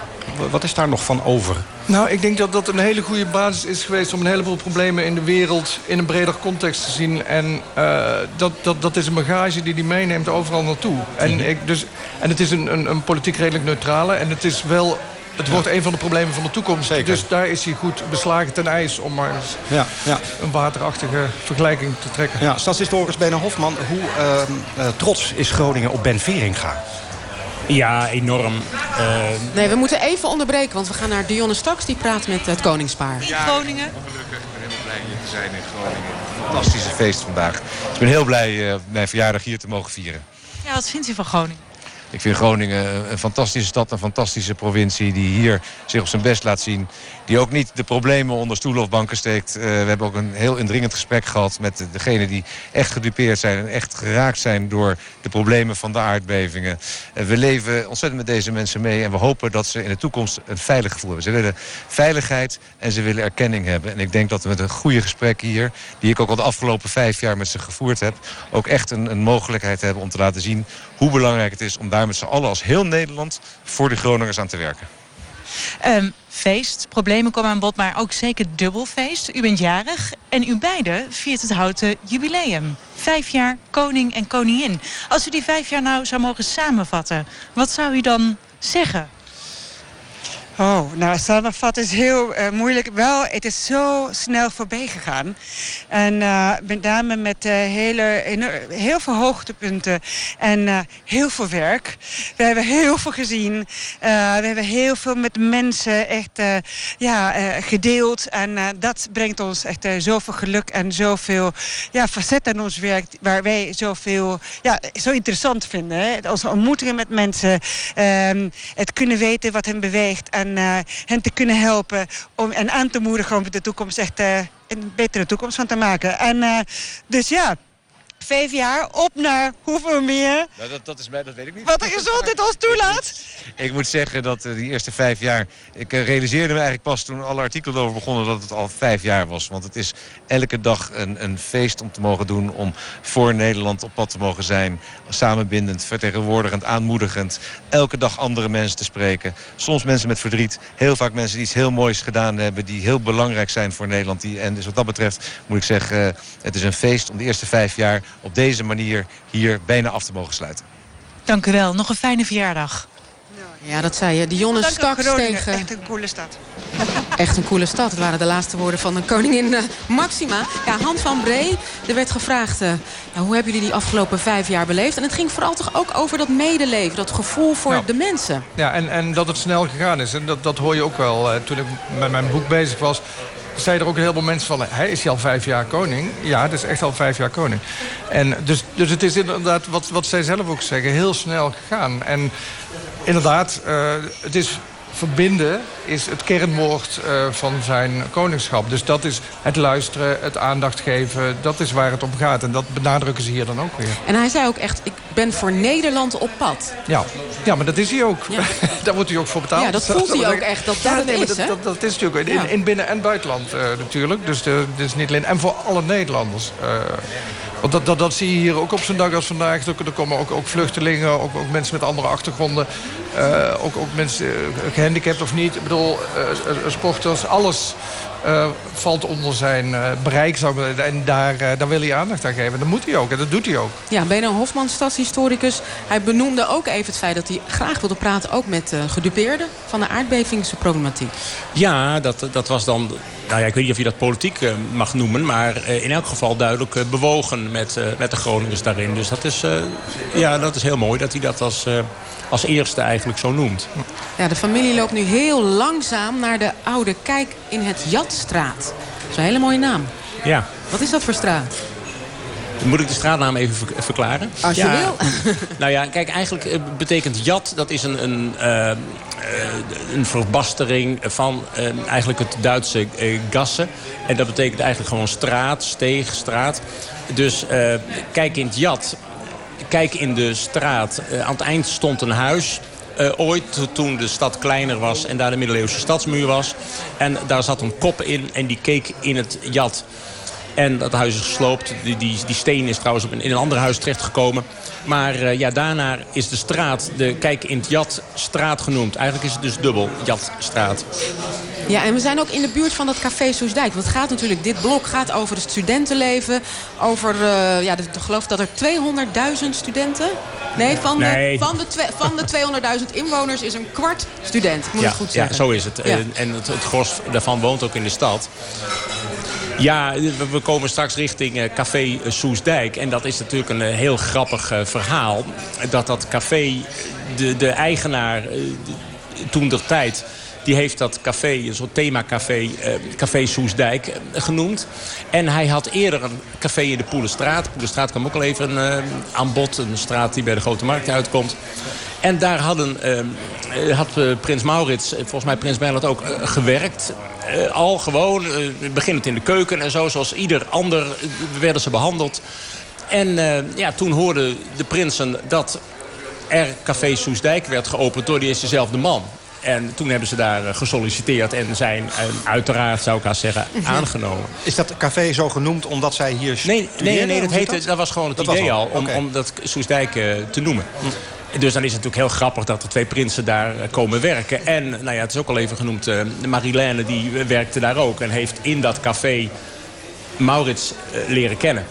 Wat is daar nog van over? Nou, ik denk dat dat een hele goede basis is geweest... om een heleboel problemen in de wereld in een breder context te zien. En eh, dat, dat, dat is een bagage die hij meeneemt overal naartoe. En, ik, dus, en het is een, een, een politiek redelijk neutrale. En het is wel... Het wordt een van de problemen van de toekomst. Dus daar is hij goed beslagen ten ijs... om maar eens Ja, ja. een waterachtige vergelijking te trekken. Ja, stadshistoricus Bena Hofman, hoe eh, eh, trots is Groningen op Ben Veringa? Ja, enorm. Eh, Nee, we moeten even onderbreken, want we gaan naar Dionne Straks. Die praat met het koningspaar. Groningen. Gelukkig, ik ben helemaal blij hier te zijn in Groningen. Fantastische feest vandaag. Ik ben heel blij eh, mijn verjaardag hier te mogen vieren. Ja, wat vindt u van Groningen? Ik vind Groningen een fantastische stad, een fantastische provincie... die hier zich op zijn best laat zien. Die ook niet de problemen onder stoelen of banken steekt. Uh, we hebben ook een heel indringend gesprek gehad met degenen die echt gedupeerd zijn... en echt geraakt zijn door de problemen van de aardbevingen. Uh, we leven ontzettend met deze mensen mee en we hopen dat ze in de toekomst een veilig gevoel hebben. Ze willen veiligheid en ze willen erkenning hebben. En ik denk dat we met een goede gesprek hier... die ik ook al de afgelopen vijf jaar met ze gevoerd heb... ook echt een, een mogelijkheid hebben om te laten zien hoe belangrijk het is... om daar met z'n allen als heel Nederland voor de Groningers aan te werken. Um, feest, problemen komen aan bod, maar ook zeker dubbel feest. U bent jarig en u beiden viert het houten jubileum. Vijf jaar koning en koningin. Als u die vijf jaar nou zou mogen samenvatten, wat zou u dan zeggen? Oh, nou, samenvatten is heel uh, moeilijk. Wel, het is zo snel voorbij gegaan. En uh, met name met uh, hele, heel veel hoogtepunten en heel veel werk. We hebben heel veel gezien. we hebben heel veel met mensen echt ja, gedeeld. En dat brengt ons echt zoveel geluk en zoveel ja, facetten in ons werk... waar wij zoveel, ja, zo interessant vinden. Hè? Onze ontmoetingen met mensen. Ehm, het kunnen weten wat hen beweegt... En, en uh, hen te kunnen helpen om, en aan te moedigen om de toekomst echt uh, een betere toekomst van te maken. En uh, dus ja, vijf jaar op naar hoeveel meer? Nou, dat, dat is mij, dat weet ik niet. Wat de gezondheid ons toelaat. ik moet zeggen dat uh, die eerste vijf jaar... Ik uh, realiseerde me eigenlijk pas toen alle artikelen erover begonnen... dat het al vijf jaar was. Want het is elke dag een, een feest om te mogen doen... om voor Nederland op pad te mogen zijn. Samenbindend, vertegenwoordigend, aanmoedigend. Elke dag andere mensen te spreken. Soms mensen met verdriet. Heel vaak mensen die iets heel moois gedaan hebben... die heel belangrijk zijn voor Nederland. Die, en dus wat dat betreft moet ik zeggen... Uh, het is een feest om de eerste vijf jaar op deze manier hier bijna af te mogen sluiten. Dank u wel. Nog een fijne verjaardag. Ja, dat zei je. Dionne straks tegen... Echt een coole stad. Echt een coole stad. Het waren de laatste woorden van de koningin uh, Maxima. Ja, Han van Bree, er werd gevraagd... Uh, ja, hoe hebben jullie die afgelopen vijf jaar beleefd? En het ging vooral toch ook over dat medeleven. Dat gevoel voor ja. de mensen. Ja, en, en dat het snel gegaan is. En dat, dat hoor je ook wel. Uh, toen ik met mijn boek bezig was zei er ook een heleboel mensen van... hij is al vijf jaar koning. Ja, het is echt al vijf jaar koning. En dus, dus het is inderdaad, wat, wat zij zelf ook zeggen, heel snel gegaan. En inderdaad, uh, het is verbinden is het kernwoord uh, van zijn koningschap. Dus dat is het luisteren, het aandacht geven. Dat is waar het om gaat. En dat benadrukken ze hier dan ook weer. En hij zei ook echt, ik ben voor Nederland op pad. Ja, ja maar dat is hij ook. Ja. Daar wordt hij ook voor betaald. Ja, dat voelt hij ook echt, dat dat ja, het nee, is, dat, dat, dat, is natuurlijk in, ja. in binnen- en buitenland uh, natuurlijk. Dus de, dus niet alleen, en voor alle Nederlanders. Uh, want dat, dat, dat zie je hier ook op zo'n dag als vandaag. Er komen ook, ook vluchtelingen, ook, ook mensen met andere achtergronden. Uh, ook, ook mensen gehandicapt of niet. Ik bedoel, uh, sporters, alles valt onder zijn bereik. Zou ik, en daar, daar wil hij aandacht aan geven. Dat moet hij ook en dat doet hij ook. Ja, Beno Hofman, stadshistoricus. Hij benoemde ook even het feit dat hij graag wilde praten... ook met gedupeerden van de aardbevingsproblematiek. Ja, dat, dat was dan nou ja, ik weet niet of je dat politiek uh, mag noemen... maar uh, in elk geval duidelijk uh, bewogen met, met de Groningers daarin. Dus dat is, ja, dat is heel mooi dat hij dat als, als eerste eigenlijk zo noemt. Ja, de familie loopt nu heel langzaam naar de oude kijk in het Jatstraat. Dat is een hele mooie naam. Ja. Wat is dat voor straat? Moet ik de straatnaam even ver verklaren? Als je ja. wil. nou ja, kijk, eigenlijk betekent jat... dat is een, een, uh, een verbastering van uh, eigenlijk het Duitse uh, gassen. En dat betekent eigenlijk gewoon straat, steeg, straat. Dus kijk in het jat, kijk in de straat. aan het eind stond een huis... Uh, ooit toen de stad kleiner was en daar de middeleeuwse stadsmuur was. En daar zat een kop in en die keek in het jat. En dat huis is gesloopt. Die, die, die steen is trouwens op een, in een ander huis terechtgekomen. Maar uh, ja, daarna is de straat, de Kijk in het Jat straat genoemd. Eigenlijk is het dus dubbel, Jatstraat. Ja, en we zijn ook in de buurt van dat café Soesdijk. Want het gaat natuurlijk, dit blok gaat over het studentenleven. Over, uh, ja, ik geloof dat er 200.000 studenten... Nee, van nee. de, van de, van de 200.000 inwoners is een kwart student. Moet ja, goed zeggen. Ja, zo is het. Ja. En, en het, het gros daarvan woont ook in de stad. Ja, we komen straks richting Café Soesdijk. En dat is natuurlijk een heel grappig verhaal. Dat dat café, de, de eigenaar toen der tijd Die heeft dat café, een soort uh, Café Soesdijk, genoemd. En hij had eerder een café in de Poelenstraat. Poelenstraat kwam ook al even aan bod. Een straat die bij de Grote Markt uitkomt. En daar hadden, had prins Maurits, volgens mij prins Bernhard ook, gewerkt. Al gewoon, beginnend in de keuken en zo. Zoals ieder ander werden ze behandeld. En ja, toen hoorden de prinsen dat er Café Soesdijk werd geopend door dezezelfde man. En toen hebben ze daar eh, gesolliciteerd en zijn uiteraard, zou ik haast zeggen, mhm. aangenomen. Is dat café zo genoemd omdat zij hier Nee, nee, nee dat, heette, dat? was gewoon het idee al, om, om dat Soesdijk uh, te noemen. Dus dan is het natuurlijk heel grappig dat er twee prinsen daar komen werken. En nou ja, het is ook al even genoemd, uh, Marilène die werkte daar ook... en heeft in dat café Maurits leren kennen.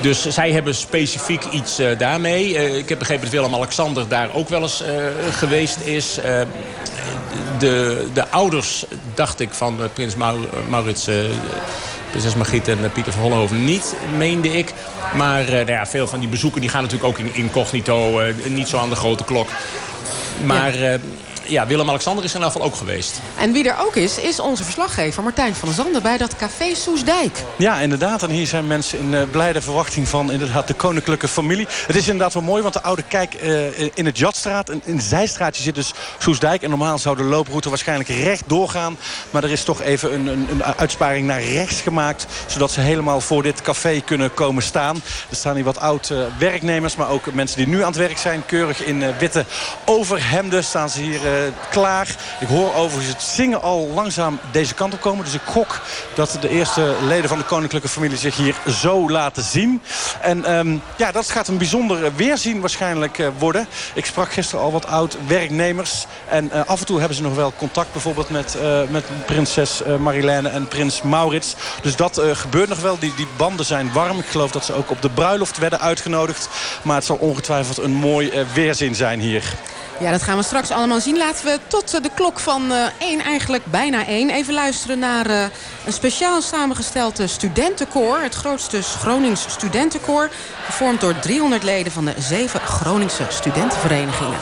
Dus zij hebben specifiek iets daarmee. Ik heb begrepen dat Willem-Alexander daar ook wel eens geweest is. de, de ouders, dacht ik, van prins Maurits... Prinses Margriet en Pieter van Hollenhoven niet, meende ik. Maar nou ja, veel van die bezoeken die gaan natuurlijk ook in incognito. niet zo aan de grote klok. Maar... Ja ja, Willem-Alexander is er in ieder geval ook geweest. En wie er ook is, is onze verslaggever Martijn van der Zanden... bij dat café Soesdijk. Ja, inderdaad. En hier zijn mensen in uh, blijde verwachting van inderdaad, de koninklijke familie. Het is inderdaad wel mooi, want de oude kijk uh, in het Jatstraat... in het zijstraatje zit dus Soesdijk. En normaal zou de looproute waarschijnlijk recht doorgaan. Maar er is toch even een, een, een uitsparing naar rechts gemaakt... zodat ze helemaal voor dit café kunnen komen staan. Er staan hier wat oud uh, werknemers, maar ook mensen die nu aan het werk zijn. Keurig in witte overhemden staan ze hier eh, klaar. Ik hoor overigens het zingen al langzaam deze kant op komen. Dus ik gok dat de eerste leden van de koninklijke familie zich hier zo laten zien. En um, ja, dat gaat een bijzonder weerzien waarschijnlijk uh, worden. Ik sprak gisteren al wat oud-werknemers. En uh, af en toe hebben ze nog wel contact bijvoorbeeld met, met prinses Marilène en prins Maurits. Dus dat gebeurt nog wel. Die, die banden zijn warm. Ik geloof dat ze ook op de bruiloft werden uitgenodigd. Maar het zal ongetwijfeld een mooi weerzin zijn hier. Ja, dat gaan we straks allemaal zien. Laten we tot de klok van uh, 1, eigenlijk bijna 1, even luisteren naar uh, een speciaal samengesteld studentenkoor. Het grootste Gronings studentenkoor. Gevormd door 300 leden van de zeven Groningse studentenverenigingen.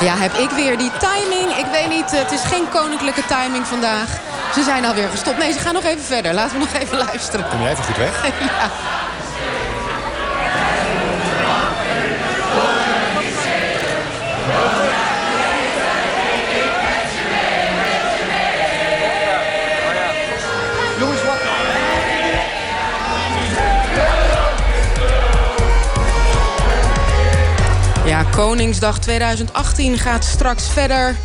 Ja, heb ik weer die timing. Ik weet niet, het is geen koninklijke timing vandaag. Ze zijn alweer gestopt. Nee, ze gaan nog even verder. Laten we nog even luisteren. Kom jij even goed weg? ja. Koningsdag 2018 gaat straks verder.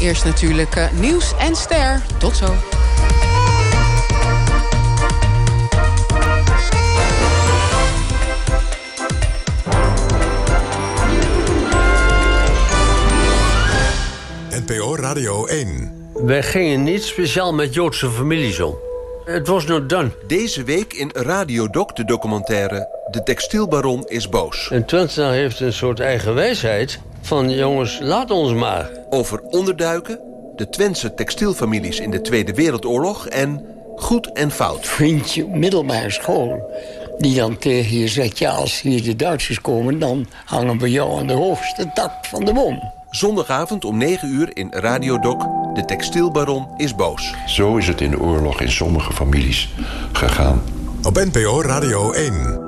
Eerst natuurlijk uh, nieuws en ster. Tot zo. NPO Radio 1. Wij gingen niet speciaal met Joodse families om. Het was not done. Deze week in Radio Doc de documentaire De textielbaron is boos. En Twente heeft een soort eigen wijsheid van jongens, laat ons maar. Over onderduiken, de Twentse textielfamilies in de Tweede Wereldoorlog en goed en fout. Vind je middelbare school die dan tegen je zegt... ja, als hier de Duitsers komen, dan hangen we jou aan de hoogste tak van de boom. Zondagavond om 9 uur in Radio Doc. De textielbaron is boos. Zo is het in de oorlog in sommige families gegaan. Op NPO Radio 1.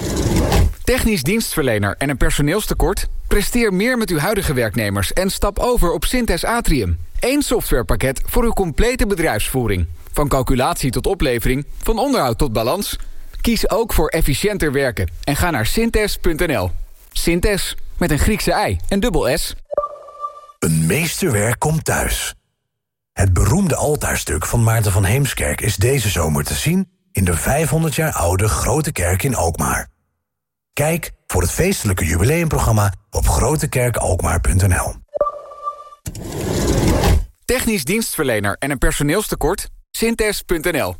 Technisch dienstverlener en een personeelstekort? Presteer meer met uw huidige werknemers en stap over op Synthes Atrium. Eén softwarepakket voor uw complete bedrijfsvoering. Van calculatie tot oplevering, van onderhoud tot balans... Kies ook voor efficiënter werken en ga naar synthes.nl. Synthes, met een Griekse ei en dubbel S. Een meesterwerk komt thuis. Het beroemde altaarstuk van Maarten van Heemskerk... is deze zomer te zien in de 500 jaar oude Grote Kerk in Alkmaar. Kijk voor het feestelijke jubileumprogramma op grotekerkalkmaar.nl. Technisch dienstverlener en een personeelstekort? Synthes.nl.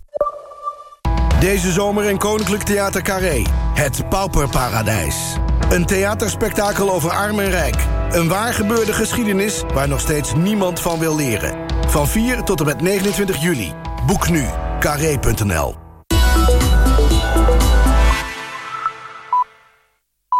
Deze zomer in Koninklijk Theater Carré. Het Pauperparadijs. Een theaterspektakel over arm en rijk. Een waar gebeurde geschiedenis waar nog steeds niemand van wil leren. Van 4 tot en met 29 juli. Boek nu. Carré.nl